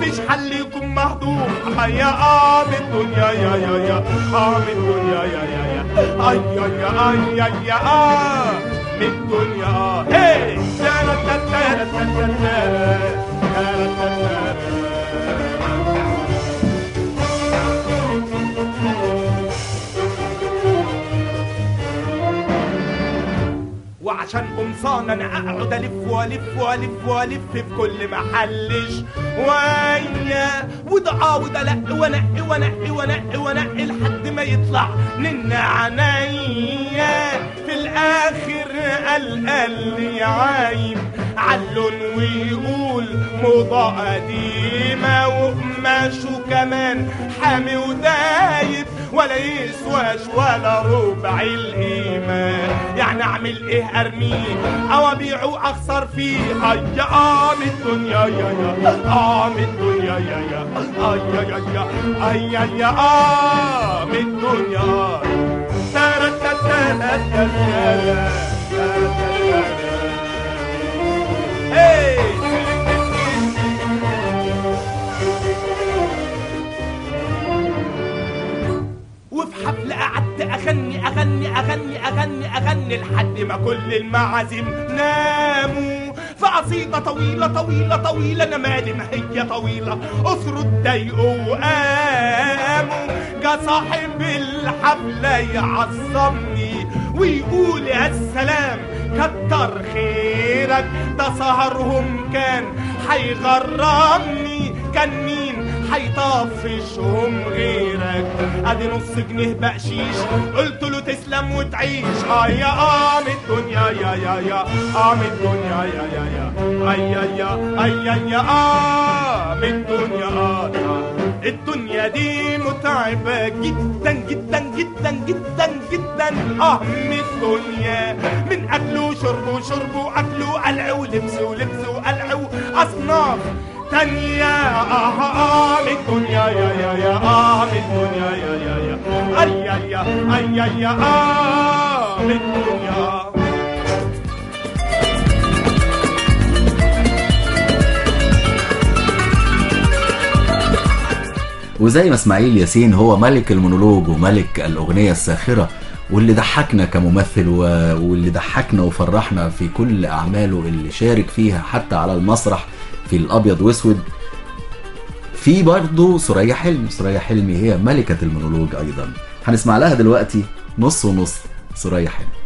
فيش حل يكون مهضوم. هيا آه من الدنيا يا يا يا. آه من الدنيا يا يا يا. أي يا يا أي يا يا آه من الدنيا. هي. وعشان قمصان أنا اقعد ألف وألف وألف وألف في كل محل شوية وده آه وده لا وانقي وانقي وانقي وانقي لحد ما يطلع من عينيا. في الآخر قال قال لي عايم علن ويقول موضة قديمة وقماشه كمان حامي ودايب. ولا يسواش ولا ربع القيمة يعني أعمل إيه ارميه أو ابيعه اخسر فيه هيا آه من الدنيا يا يا آه من الدنيا يا يا آه يا يا يا. آه يا من الدنيا. Hey! حفلة قعدت أغني أغني أغني أغني أغني لحد ما كل المعازيم ناموا. فقصيدة طويلة طويلة طويلة أنا مالي ما هي طويلة. اسروا اتضايقوا وقاموا جا صاحب الحفلة يعظمني ويقول يا سلام كتر خيرك. ده سهرهم كان هيغرمني كان مين هيطفشهم غيرك. أدي نص جنيه بقشيش. قلت له تسلم وتعيش. آه يا قام الدنيا يا يا يا. قام الدنيا يا يا يا. آي يا يا. آي يا قام الدنيا. قاطع الدنيا دي متعبة جدا جدا جدا جدا جدا. من الدنيا. من اكل وشرب وشرب واكل وقلع ولبس ولبس وقلع واصناف تانية من الدنيا يا يا يا يا يا يا أي يا أي يا وزي ما اسماعيل ياسين هو ملك المونولوج وملك الأغنية الساخرة واللي ضحكنا كممثل و... واللي ضحكنا وفرحنا في كل أعماله اللي شارك فيها حتى على المسرح. في الأبيض وأسود. في برضه سوريا حلمي. سوريا حلمي هي ملكة المونولوج أيضا. هنسمع لها دلوقتي نص ونص. سوريا حلمي.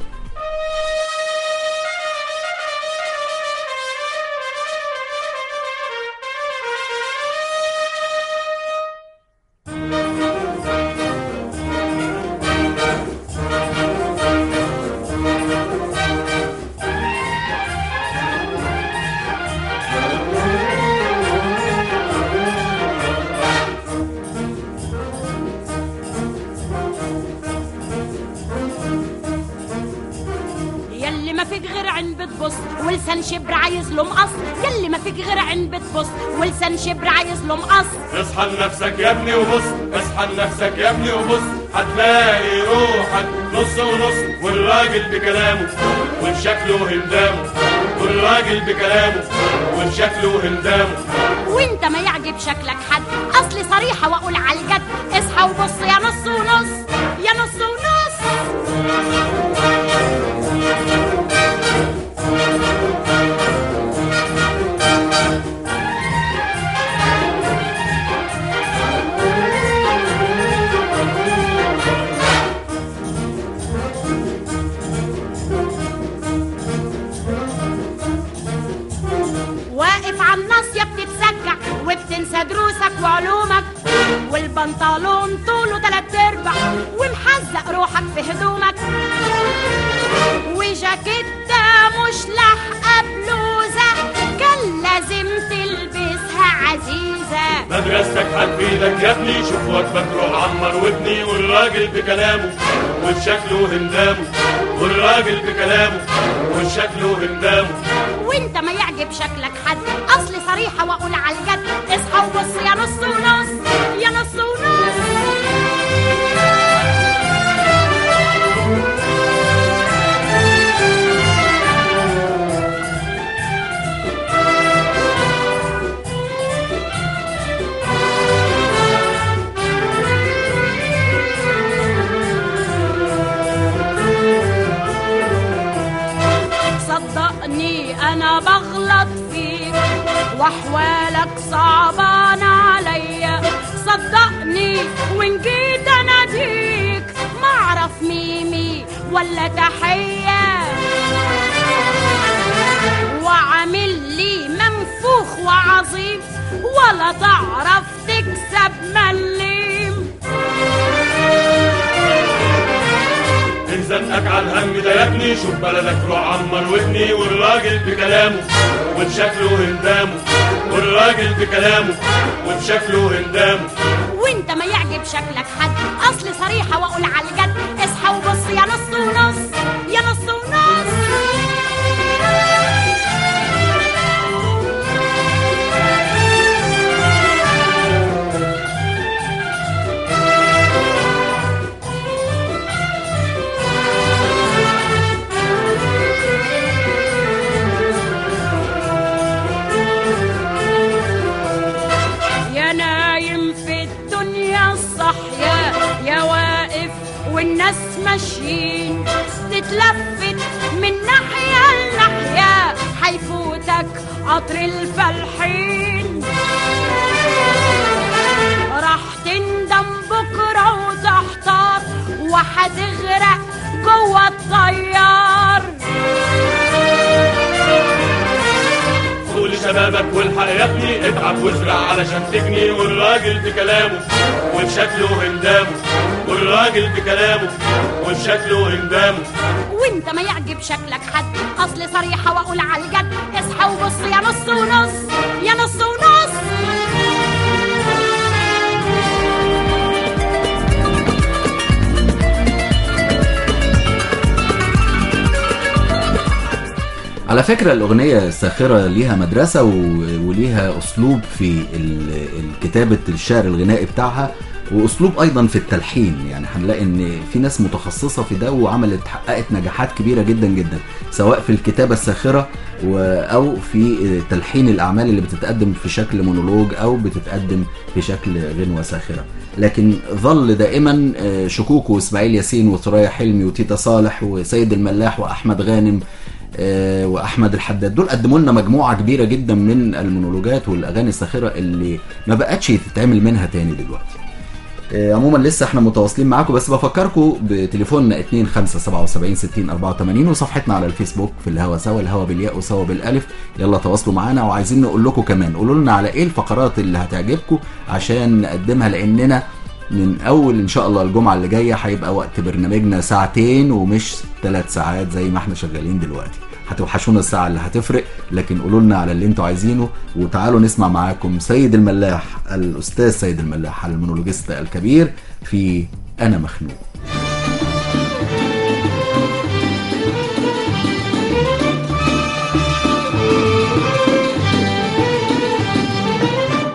وانت ما يعجب شكلك حد. قطر الفلاحين راح تندم بكرة وتحتار وحتغرق جوه الطيار. قول شبابك والحق يا ابني اتعب وازرع علشان تجني والراجل بكلامه وبشكله هندامه والراجل بكلامه وبشكله هندامه وانت ما يعجب شكلك حد اصل صريحة وأقول على الجد. اصحى وبص يا نص ونص يا نص ونص. على فكرة الأغنية الساخرة ليها مدرسة وليها أسلوب في كتابة الشعر الغنائي بتاعها وأسلوب أيضا في التلحين. يعني هنلاقي إن في ناس متخصصة في ده وعملت حققت نجاحات كبيرة جدا جدا سواء في الكتابة الساخرة و- أو في تلحين الأعمال اللي بتتقدم في شكل مونولوج أو بتتقدم في شكل غنوة ساخرة. لكن ظل دائما آه، شكوكو وإسماعيل ياسين وثريا حلمي وتيتا صالح وسيد الملاح وأحمد غانم آه، وأحمد الحداد. دول قدموا لنا مجموعة كبيرة جدا من المونولوجات والأغاني الساخرة اللي ما بقتش تتعمل منها تاني دلوقتي. عموما لسه إحنا متواصلين معاكم بس بفكركم بتليفوننا 2577 60 84 وصفحتنا على الفيسبوك في الهوا سوا الهوا بالياء وسوا بالألف. يلا تواصلوا معانا وعايزين نقول لكم كمان قولوا لنا على إيه الفقرات اللي هتعجبكم عشان نقدمها لأننا من أول إن شاء الله الجمعة اللي جاية هيبقى وقت برنامجنا ساعتين ومش ثلاث ساعات زي ما إحنا شغالين دلوقتي. هتوحشونا الساعة اللي هتفرق لكن قولوا لنا على اللي أنتوا عايزينه وتعالوا نسمع معاكم سيد الملاح الأستاذ سيد الملاح المونولوجيست الكبير في أنا مخنوق.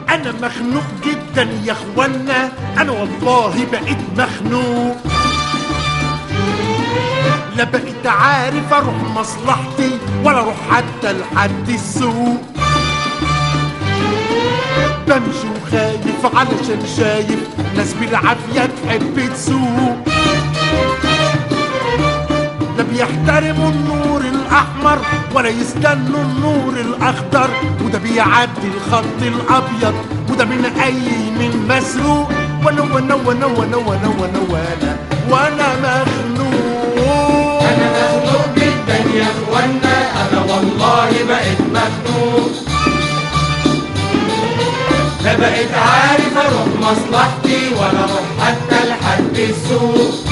أنا مخنوق جدا يا إخوانا أنا والله بقيت مخنوق. لا بقيت عارف أروح مصلحتي ولا أروح حتى لحد السوق. بمشي وخايف علشان شايف ناس بالعافية تحب تسوق. لا بيحترموا النور الأحمر ولا يستنوا النور الأخضر وده بيعدي الخط الأبيض وده من أي من مسروق. وأنا وأنا وأنا وأنا وأنا وأنا وأنا, وأنا مخنوق. يا اخوانا أنا والله بقيت مخنوق لا بقيت عارف أروح مصلحتي ولا أروح حتى لحد السوق.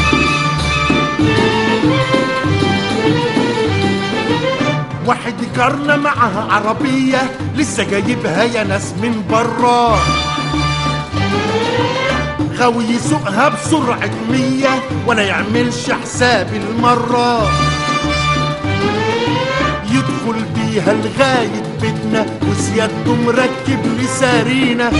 واحد جارنا معاها عربية لسه جايبها يا ناس من برا. غاوي يسوقها بسرعة مية ولا يعملش حساب المرة. يدخل بيها لغاية بيتنا وسيادته مركب لسارينا.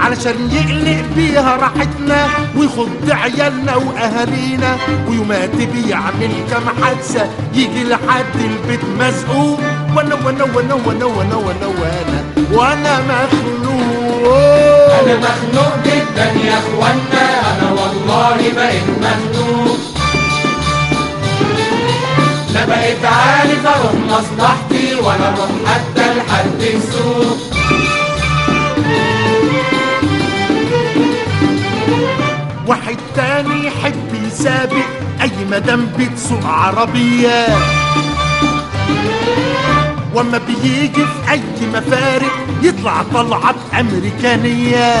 علشان يقلق بيها راحتنا ويخض عيالنا وأهالينا ويومات بيعمل كام حادثة يجي لحد البيت مسؤول. وأنا وأنا وأنا وأنا وأنا وأنا وأنا وأنا مخنوق. أنا مخنوق جدا يا أخوانا أنا والله بقيت مخنوق. لا بقيت عارف أروح مصلحتي ولا أروح حتى لحد السوق واحد تاني يحب يسابق أي مدام بتسوق عربية. وأما بيجي في أي مفارق يطلع طلعة أمريكانية.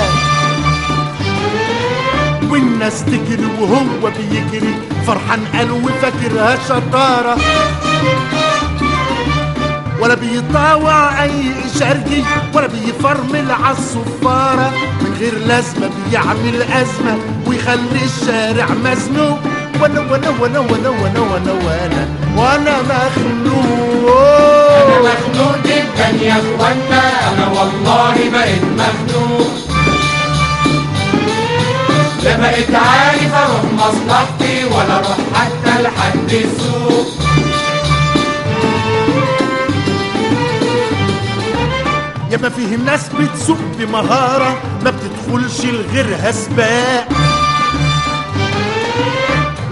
والناس تجري وهو بيجري. فرحان قال وفاكرها شطارة ولا بيطاوع أي اشارجي ولا بيفرمل عالصفارة من غير لازمة بيعمل أزمة ويخلي الشارع مزنوق. وأنا وأنا وأنا وأنا وأنا وأنا وأنا وأنا مخنوق. أنا مخنوق جدا يا أخوانا أنا والله بقيت مخنوق. لا بقيت عارف أروح مصلحتي ولا أروح حتى لحد السوق. يا ما فيه ناس بتسوق بمهارة ما بتدخلش لغيرها سباق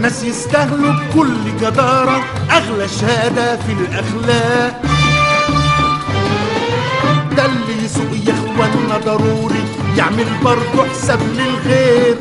ناس يستاهلوا بكل جدارة أغلى شهادة في الأخلاق. ده اللي يسوق يا إخوانا ضروري. يعمل برضه حساب للغير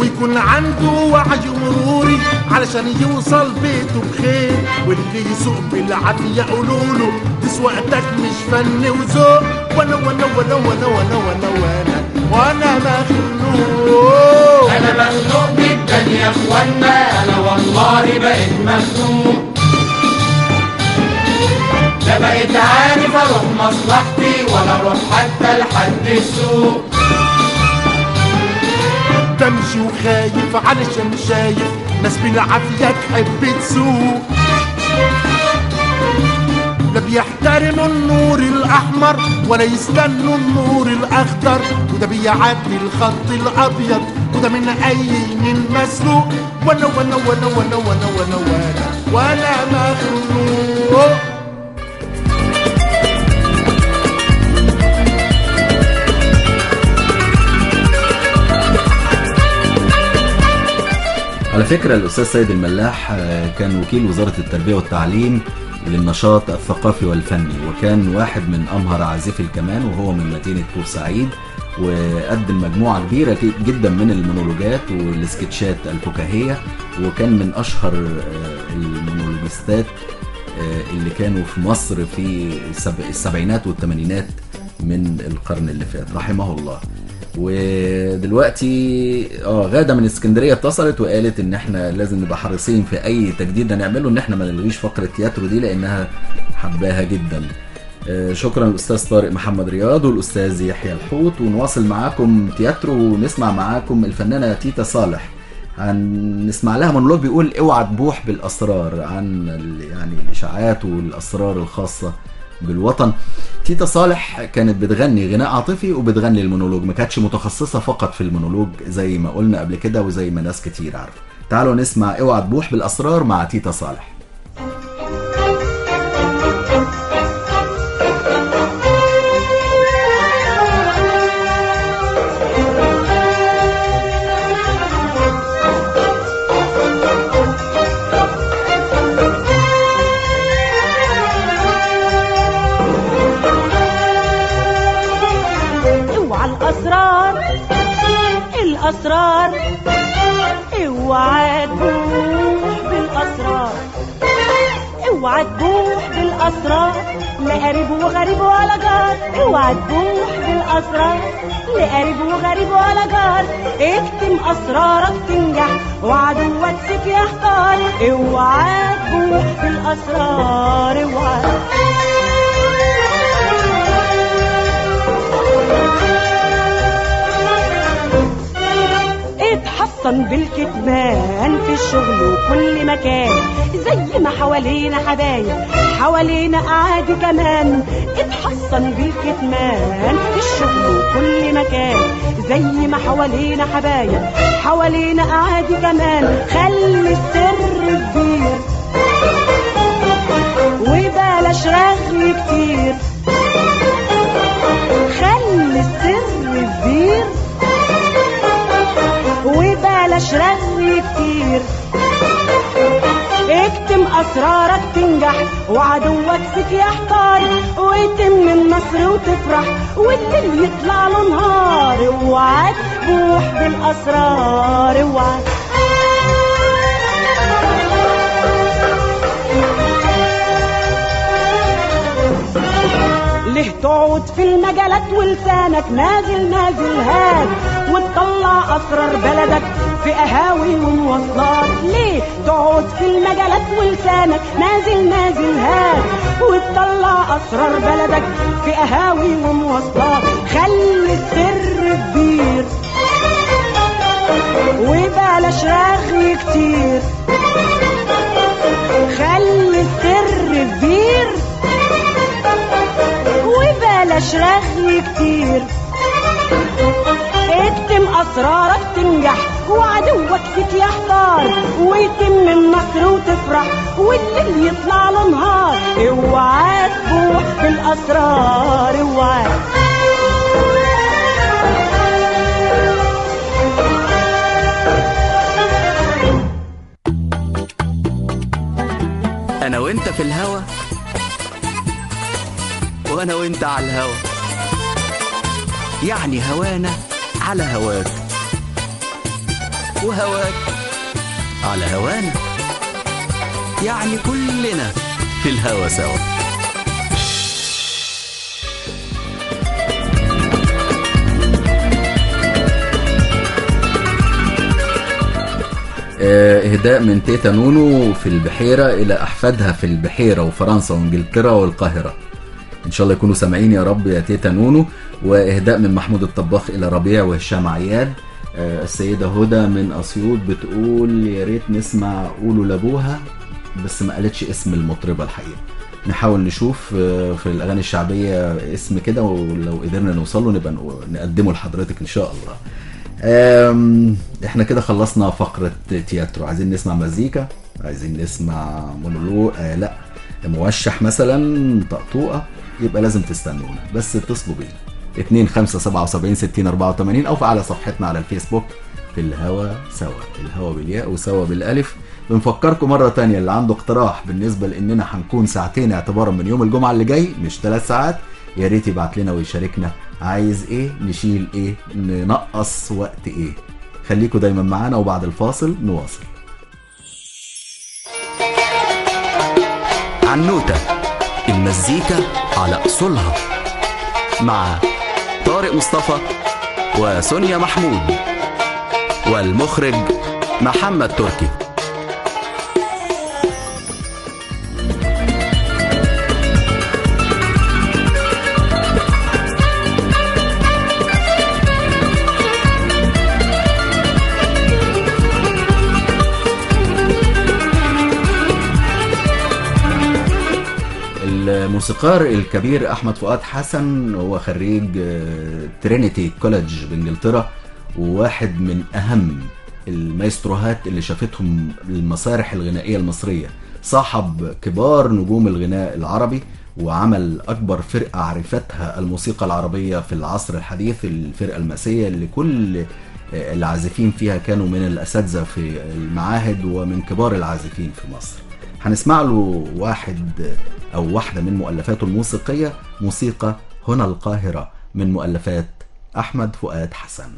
ويكون عنده وعي مروري علشان يوصل بيته بخير. واللي يسوق بالعافية قولوله دي سواقتك مش فن وذوق. وأنا وأنا وأنا وأنا وأنا وأنا وأنا وأنا مخلوق أنا مخنوق جدا يا أخوانا أنا والله بقيت مخنوق. لا بقيت عارف أروح مصلحتي ولا أروح حتى لحد السوق. بمشي وخايف علشان شايف ناس بالعافية تحب تسوق. لا بيحترموا النور الأحمر ولا يستنوا النور الأخضر وده بيعدي الخط الأبيض وده من أي يمين مسروق وأنا وأنا وأنا وأنا وأنا وأنا وأنا وأنا مخلوق على فكرة الأستاذ سيد الملاح آه، كان وكيل وزارة التربية والتعليم للنشاط الثقافي والفني وكان واحد من أمهر عازفي الكمان وهو من مدينة بورسعيد وقدم مجموعة كبيرة جدا من المونولوجات والسكتشات الفكاهية وكان من أشهر آه، المونولوجيستات آه، اللي كانوا في مصر في السب- السبعينات والثمانينات من القرن اللي فات. رحمه الله. ودلوقتي آه غادة من اسكندرية اتصلت وقالت إن إحنا لازم نبقى حريصين في أي تجديد هنعمله إن إحنا ما نلغيش فقرة تياترو دي لأنها حباها جدا. آه، شكرا الاستاذ طارق محمد رياض والأستاذ يحيى الحوت ونواصل معاكم تياترو ونسمع معاكم الفنانة تيتا صالح. هنسمع لها مونولوج بيقول اوعى تبوح بالأسرار عن يعني الإشاعات والأسرار الخاصة بالوطن. تيتا صالح كانت بتغني غناء عاطفي وبتغني المونولوج ما كانتش متخصصة فقط في المونولوج زي ما قلنا قبل كده وزي ما ناس كتير عارفة. تعالوا نسمع اوعى تبوح بالاسرار مع تيتا صالح. الأسرار. اوعى تبوح بالأسرار. اوعى تبوح بالأسرار. لا قريب وغريب ولا جار. اوعى تبوح بالأسرار. لا قريب وغريب ولا جار. اكتم أسرارك تنجح وعدوك فيك يحتار اوعى تبوح بالأسرار. اوعى اتحصن بالكتمان في الشغل وكل مكان. زي ما حوالينا حبايب حوالينا قعاد كمان. اتحصن بالكتمان في الشغل وكل مكان. زي ما حوالينا حبايب حوالينا قعاد كمان. خلي السر كبير. وبلاش رغي كتير. خلي السر كبير. وبلاش رغي كتير. اكتم أسرارك تنجح وعدوك فيك يحتار. ويتم النصر وتفرح والليل يطلع له نهار. اوعى تبوح بالأسرار اوعى ليه تقعد في المجالات ولسانك نازل نازل هاد. وتطلع أسرار بلدك في قهاوي ومواصلات ليه؟ تقعد في المجالات ولسانك نازل نازل هاد وتطلع أسرار بلدك في قهاوي ومواصلات. خلي السر كبير. وبلاش رغي كتير. خلي السر كبير. وبلاش رغي كتير. اكتم أسرارك تنجح. هو عدوك ويتم ويتمم مكره وتفرح والليل يطلع لنهار نهار. اوعى في الاسرار اوعى. أنا وأنت في الهوا وأنا وأنت على الهوا. يعني هوانا على هواك. وهواك. على هوانا يعني كلنا في الهوا سوا. آه، إهداء من تيتا نونو في البحيرة إلى أحفادها في البحيرة وفرنسا وإنجلترا والقاهرة. إن شاء الله يكونوا سامعين يا رب يا تيتا نونو. وإهداء من محمود الطباخ إلى ربيع وهشام عياد. آه، السيدة هدى من أسيوط بتقول يا ريت نسمع قولوا لأبوها بس ما قالتش اسم المطربة الحقيقة. نحاول نشوف آه، في الأغاني الشعبية اسم كده ولو قدرنا نوصل له نبقى نقدمه لحضرتك إن شاء الله. إحنا كده خلصنا فقرة تياترو. عايزين نسمع مزيكا؟ عايزين نسمع مونولوج؟ آه لا. موشح مثلا طقطوقة يبقى لازم تستنونا. بس اتصلوا بينا. 2 5 77 60 84 أو في على صفحتنا على الفيسبوك في الهوا سوا الهوا بالياء وسوا بالألف. بنفكركم مرة تانية اللي عنده اقتراح بالنسبة لإننا هنكون ساعتين اعتبارا من يوم الجمعة اللي جاي مش ثلاث ساعات يا ريت يبعت لنا ويشاركنا عايز إيه نشيل إيه ننقص وقت إيه. خليكم دايما معانا وبعد الفاصل نواصل. عنوتة المزيكا على أصولها مع طارق مصطفى وسونيا محمود والمخرج محمد تركي. الموسيقار الكبير أحمد فؤاد حسن هو خريج آه، ترينيتي كولج بإنجلترا وواحد من أهم المايستروهات اللي شافتهم المسارح الغنائية المصرية. صاحب كبار نجوم الغناء العربي وعمل أكبر فرقة عرفتها الموسيقى العربية في العصر الحديث الفرقة المأسية اللي كل آه، العازفين فيها كانوا من الأساتذة في المعاهد ومن كبار العازفين في مصر. هنسمع له واحد أو واحدة من مؤلفاته الموسيقية موسيقى هنا القاهرة من مؤلفات أحمد فؤاد حسن.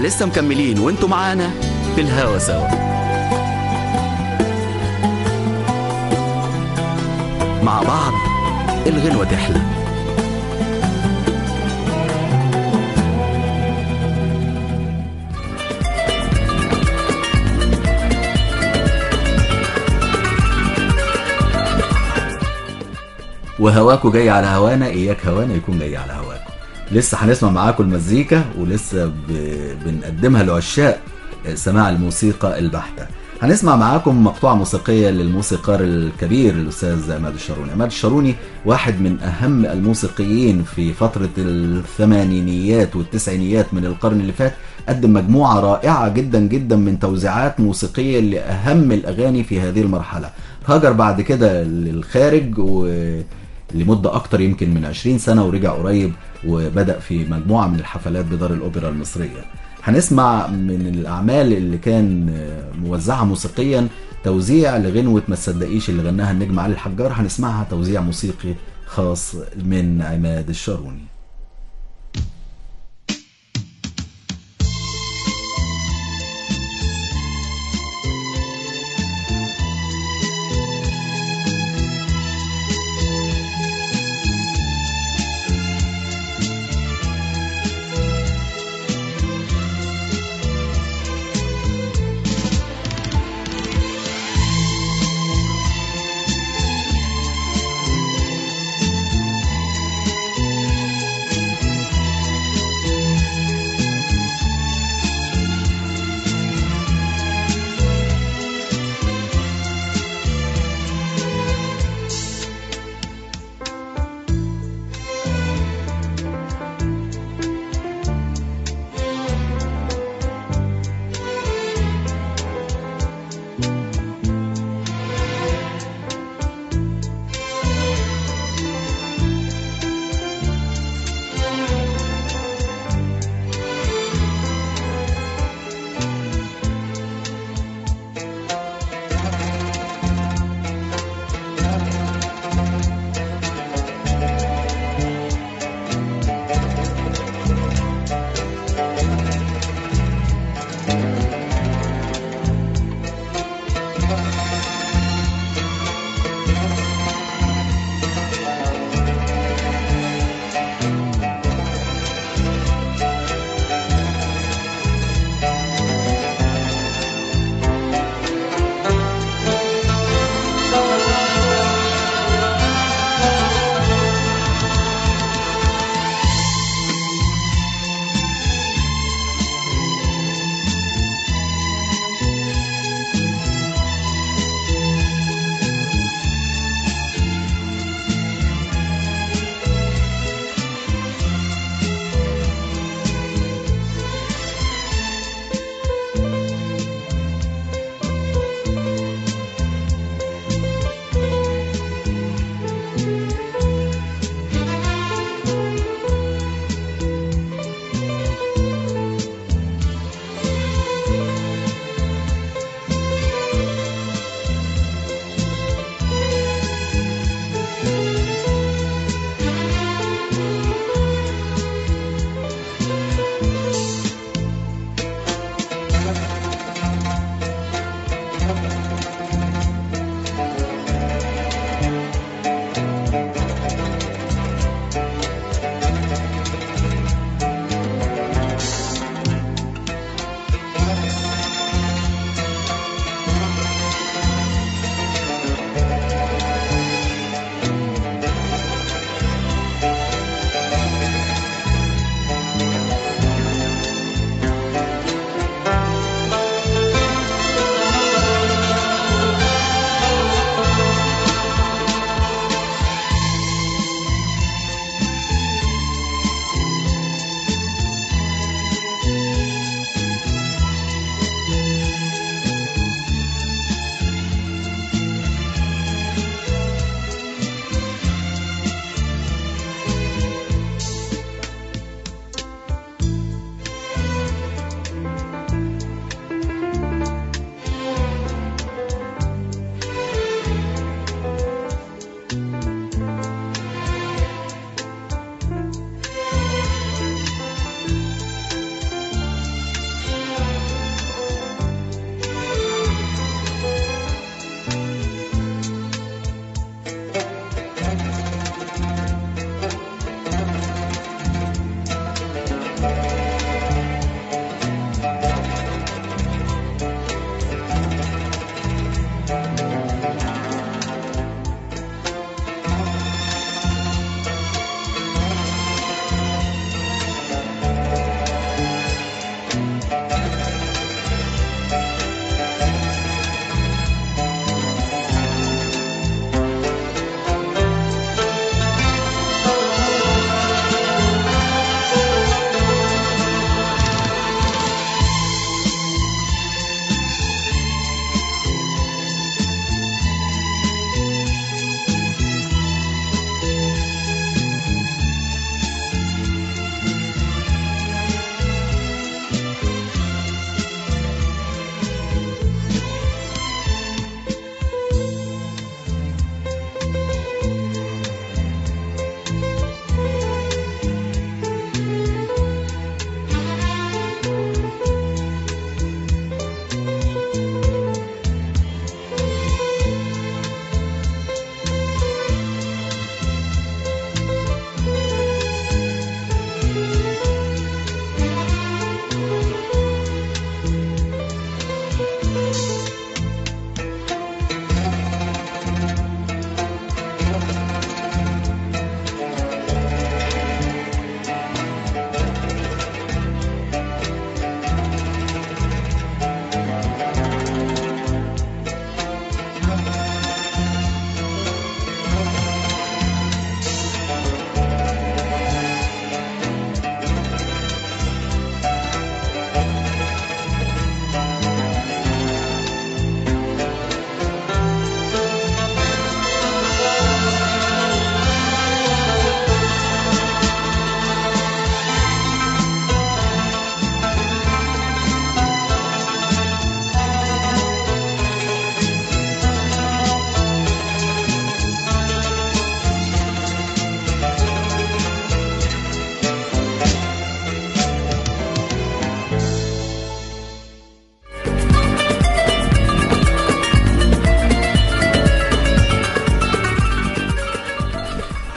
لسه مكملين وانتوا معانا في الهوا سوا. مع بعض الغنوة تحلى. وهواكوا جاي على هوانا إياك هوانا يكون جاي على هواكوا لسه هنسمع معاكم المزيكا ولسه ب... بنقدمها لعشاق سماع الموسيقى البحتة. هنسمع معاكم مقطوعة موسيقية للموسيقار الكبير الأستاذ عماد الشاروني. عماد الشاروني واحد من أهم الموسيقيين في فترة الثمانينيات والتسعينيات من القرن اللي فات قدم مجموعة رائعة جدا جدا من توزيعات موسيقية لأهم الأغاني في هذه المرحلة. هاجر بعد كده للخارج و لمدة أكتر يمكن من 20 سنة ورجع قريب وبدأ في مجموعة من الحفلات بدار الأوبرا المصرية. هنسمع من الأعمال اللي كان موزعها موسيقيا توزيع لغنوة ما تصدقيش اللي غناها النجم علي الحجار. هنسمعها توزيع موسيقي خاص من عماد الشاروني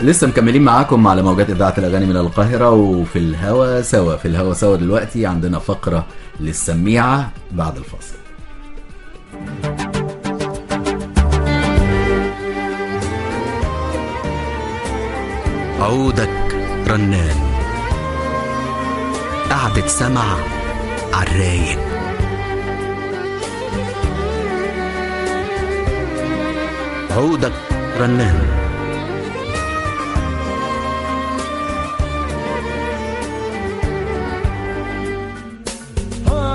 لسه مكملين معاكم على موجات إذاعة الأغاني من القاهرة وفي الهوا سوا. في الهوا سوا دلوقتي عندنا فقرة للسميعة بعد الفاصل. عودك رنان. قعدة سمع عالرايق عودك رنان.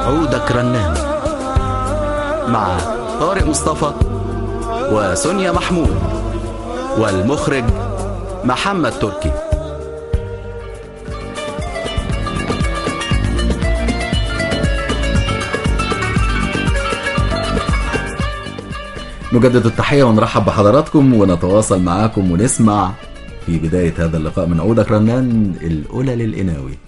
عودك رنان مع طارق مصطفى وسونيا محمود والمخرج محمد تركي. نجدد التحية ونرحب بحضراتكم ونتواصل معاكم ونسمع في بداية هذا اللقاء من عودك رنان الأولى للقناوي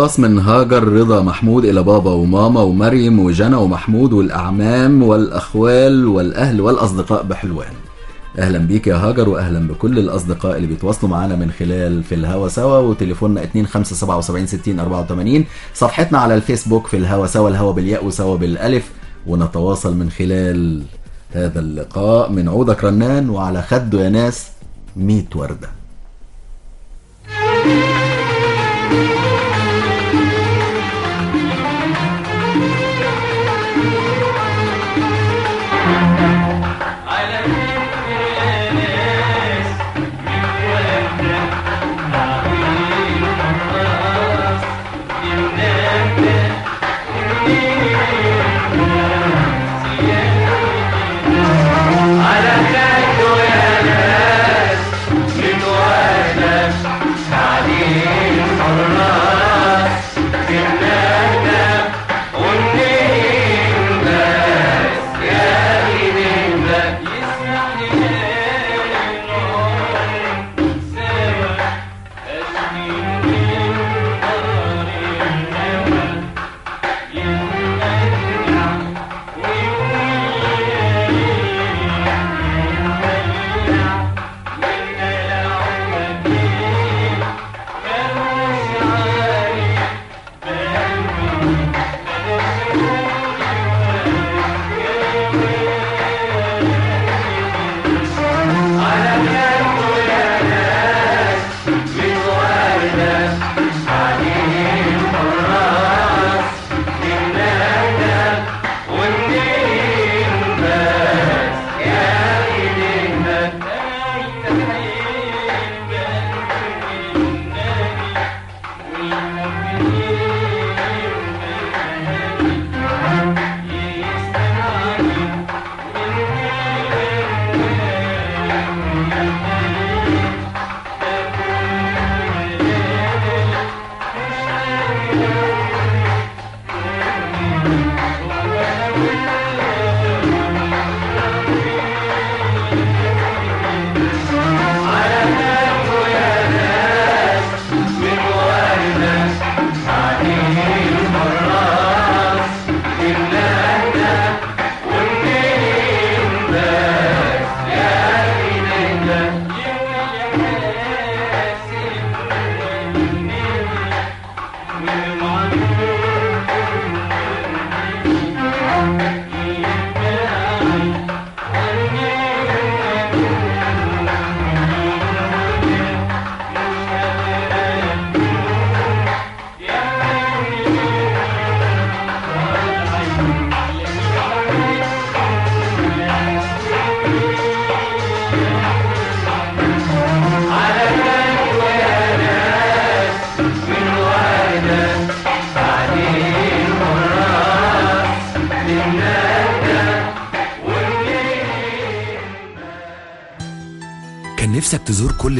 خاص من هاجر رضا محمود إلى بابا وماما ومريم وجنى ومحمود والأعمام والأخوال والأهل والأصدقاء بحلوان. أهلا بيك يا هاجر وأهلا بكل الأصدقاء اللي بيتواصلوا معانا من خلال في الهوا سوا. وتليفوننا 2577 صفحتنا على الفيسبوك في الهوا سوا الهوا بالياء وسوا بالألف. ونتواصل من خلال هذا اللقاء. من عودك رنان وعلى خده يا ناس 100 وردة.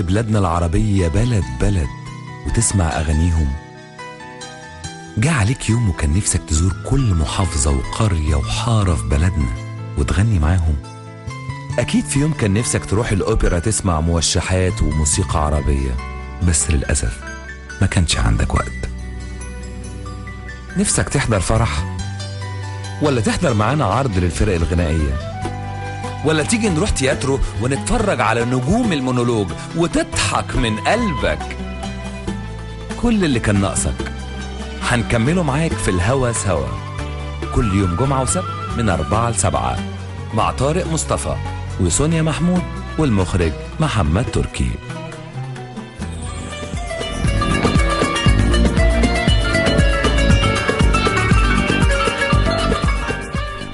بلادنا العربية بلد بلد وتسمع أغانيهم. جه عليك يوم وكان نفسك تزور كل محافظة وقرية وحارة في بلدنا وتغني معاهم. أكيد في يوم كان نفسك تروح الأوبرا تسمع موشحات وموسيقى عربية بس للأسف ما كانش عندك وقت. نفسك تحضر فرح ولا تحضر معانا عرض للفرق الغنائية؟ ولا تيجي نروح تياترو ونتفرج على نجوم المونولوج وتضحك من قلبك. كل اللي كان ناقصك. هنكمله معاك في الهوا سوا. كل يوم جمعة وسبت من أربعة لسبعة. مع طارق مصطفى وسونيا محمود والمخرج محمد تركي.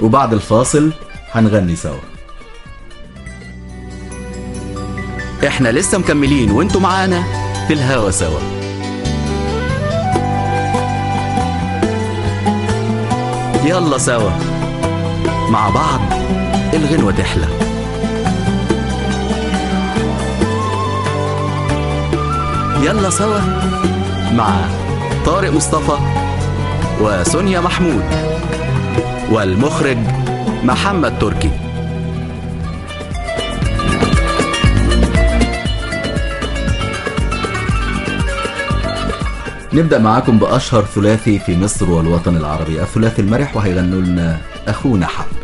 وبعد الفاصل هنغني سوا. إحنا لسه مكملين وانتوا معانا في الهوا سوا. يلا سوا مع بعض الغنوة تحلى. يلا سوا مع طارق مصطفى وسونيا محمود والمخرج محمد تركي. نبدأ معاكم بأشهر ثلاثي في مصر والوطن العربي الثلاثي المرح وهيغنوا لنا أخونا حب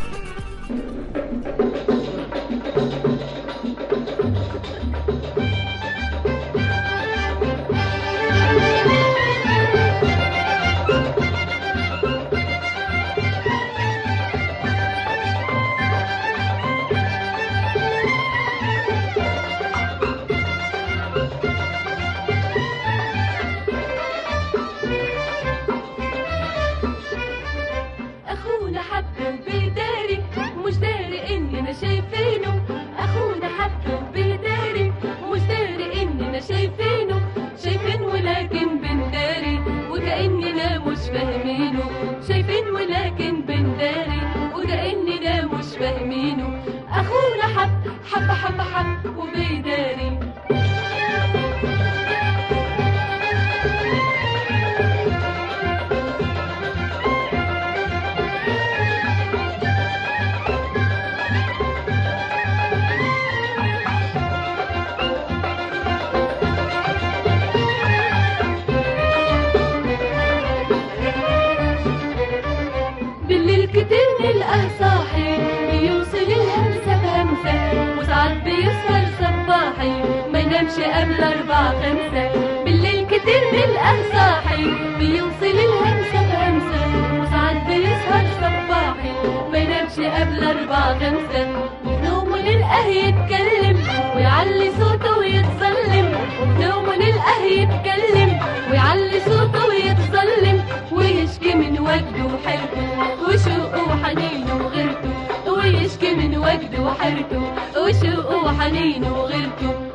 ينامش قبل أربعة خمسة. بالليل كتير نلقاه صاحي بيوصل الهمسة بهمسة. وساعات بيسهر صباحي ما ينامش قبل أربعة خمسة. وفي نومه نلقاه يتكلم. ويعلي صوته ويتظلم. وفي نومه نلقاه يتكلم. ويعلي صوته ويتظلم. ويشكي من وجده وحيرته وشوقه وحنينه وغيرته. ويشكي من وجده وحيرته وشوقه وحنينه وغيرته.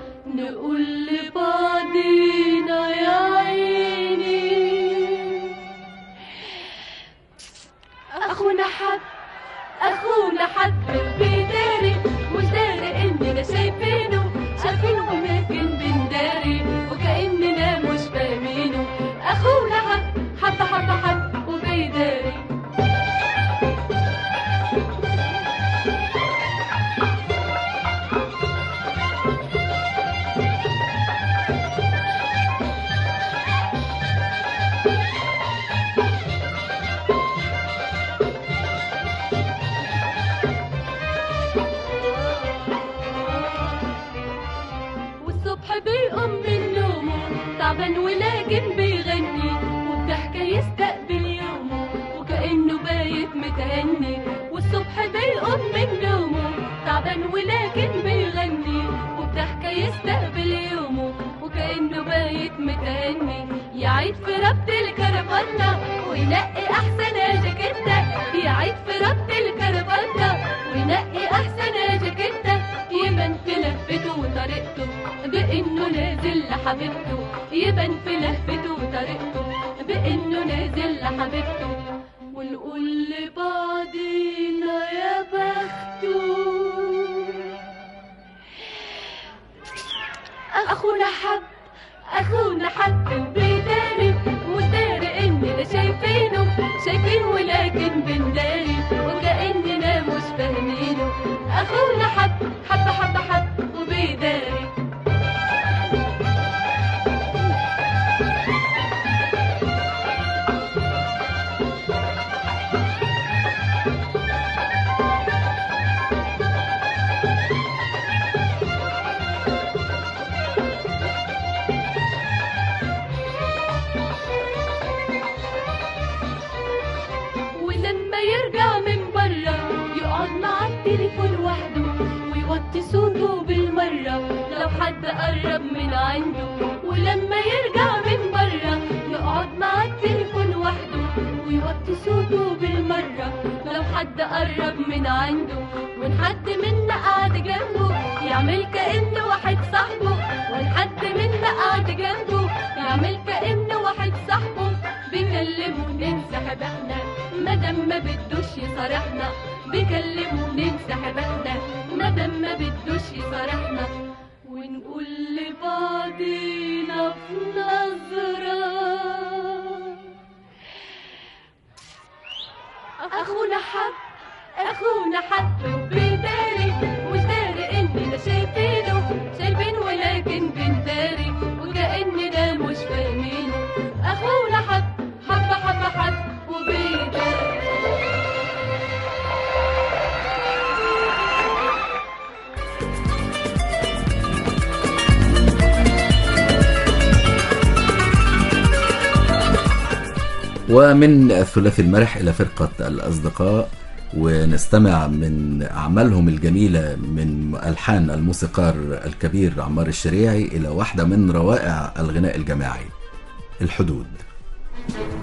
ومن الثلاثي المرح إلى فرقة الأصدقاء ونستمع من أعمالهم الجميلة من ألحان الموسيقار الكبير عمار الشريعي إلى واحدة من روائع الغناء الجماعي الحدود. thank you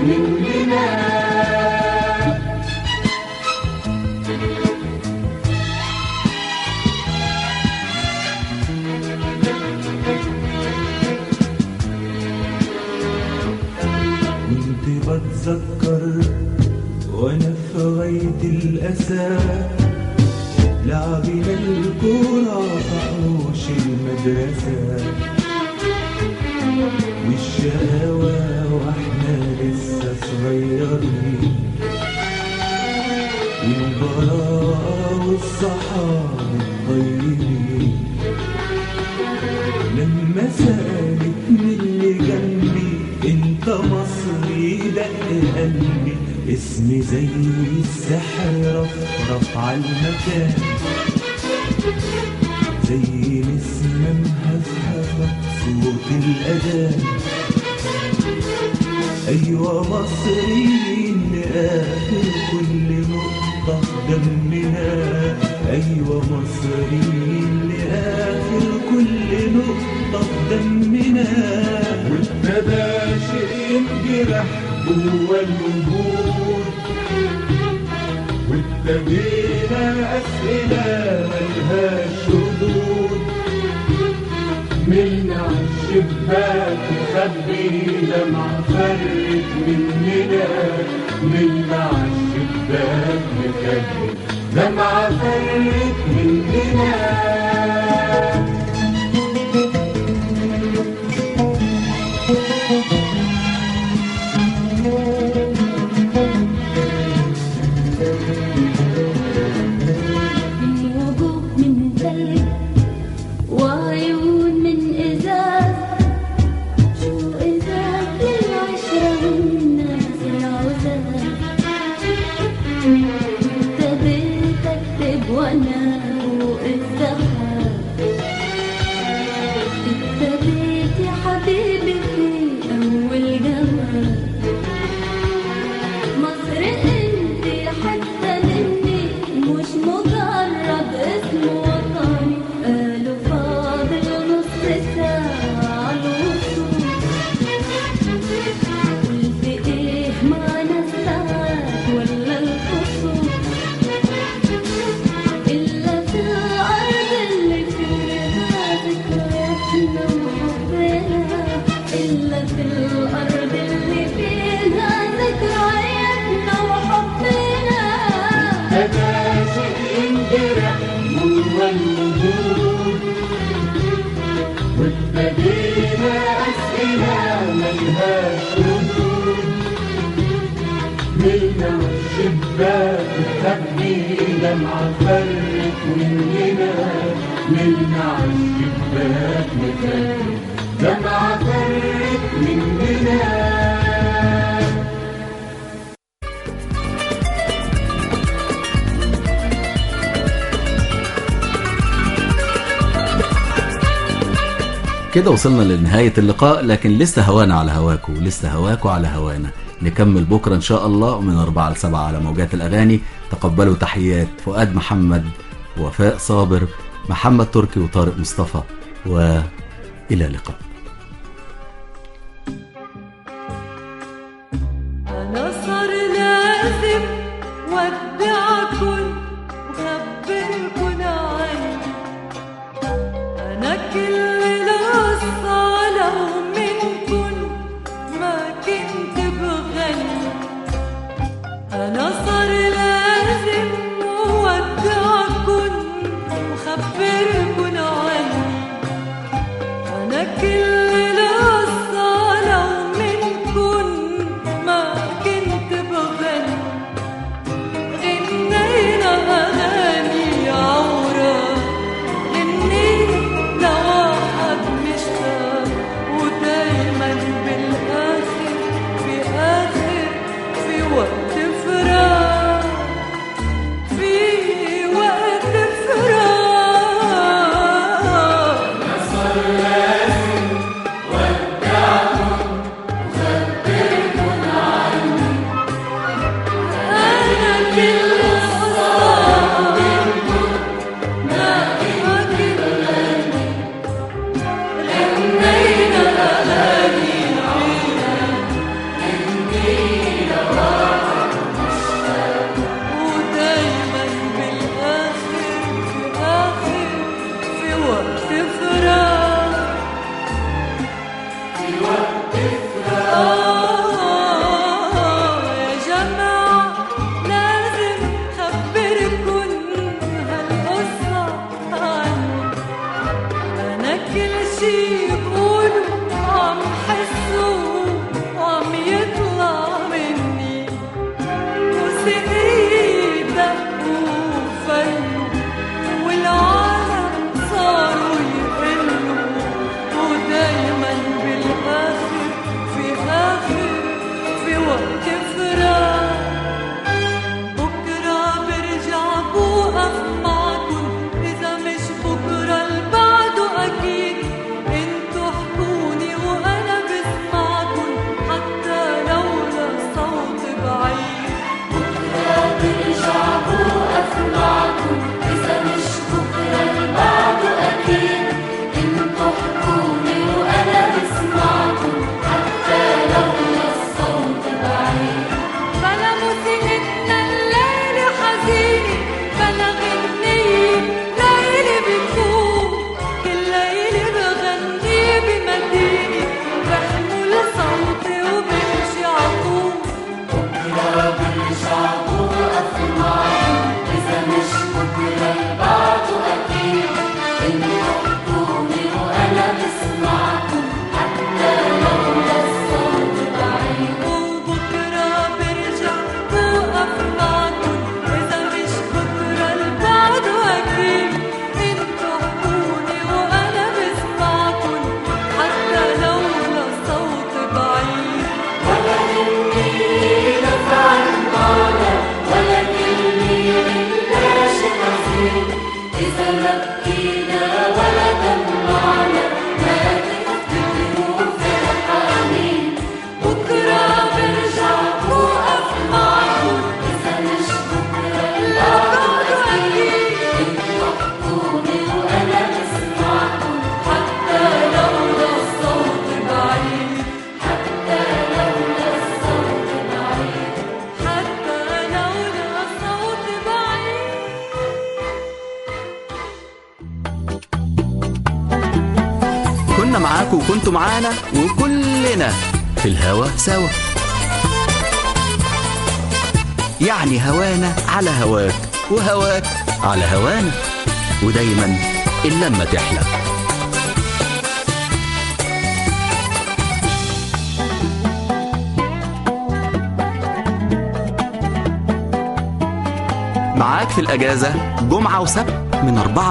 你。زي السحر رفرف المكان. كده وصلنا لنهاية اللقاء لكن لسه هوانا على هواكو لسه هواكو على هوانا. نكمل بكرة إن شاء الله من 4 ل 7 على موجات الأغاني. تقبلوا تحيات فؤاد محمد وفاء صابر محمد تركي وطارق مصطفى وإلى لقاء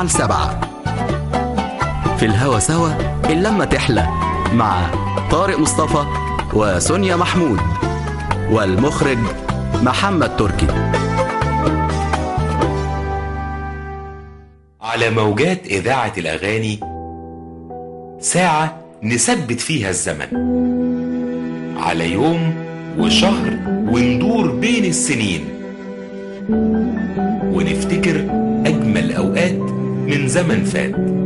الساعة في الهوا سوا اللمة تحلى مع طارق مصطفى وسونيا محمود. والمخرج محمد تركي. على موجات إذاعة الأغاني ساعة نثبت فيها الزمن. على يوم وشهر وندور بين السنين. C'est.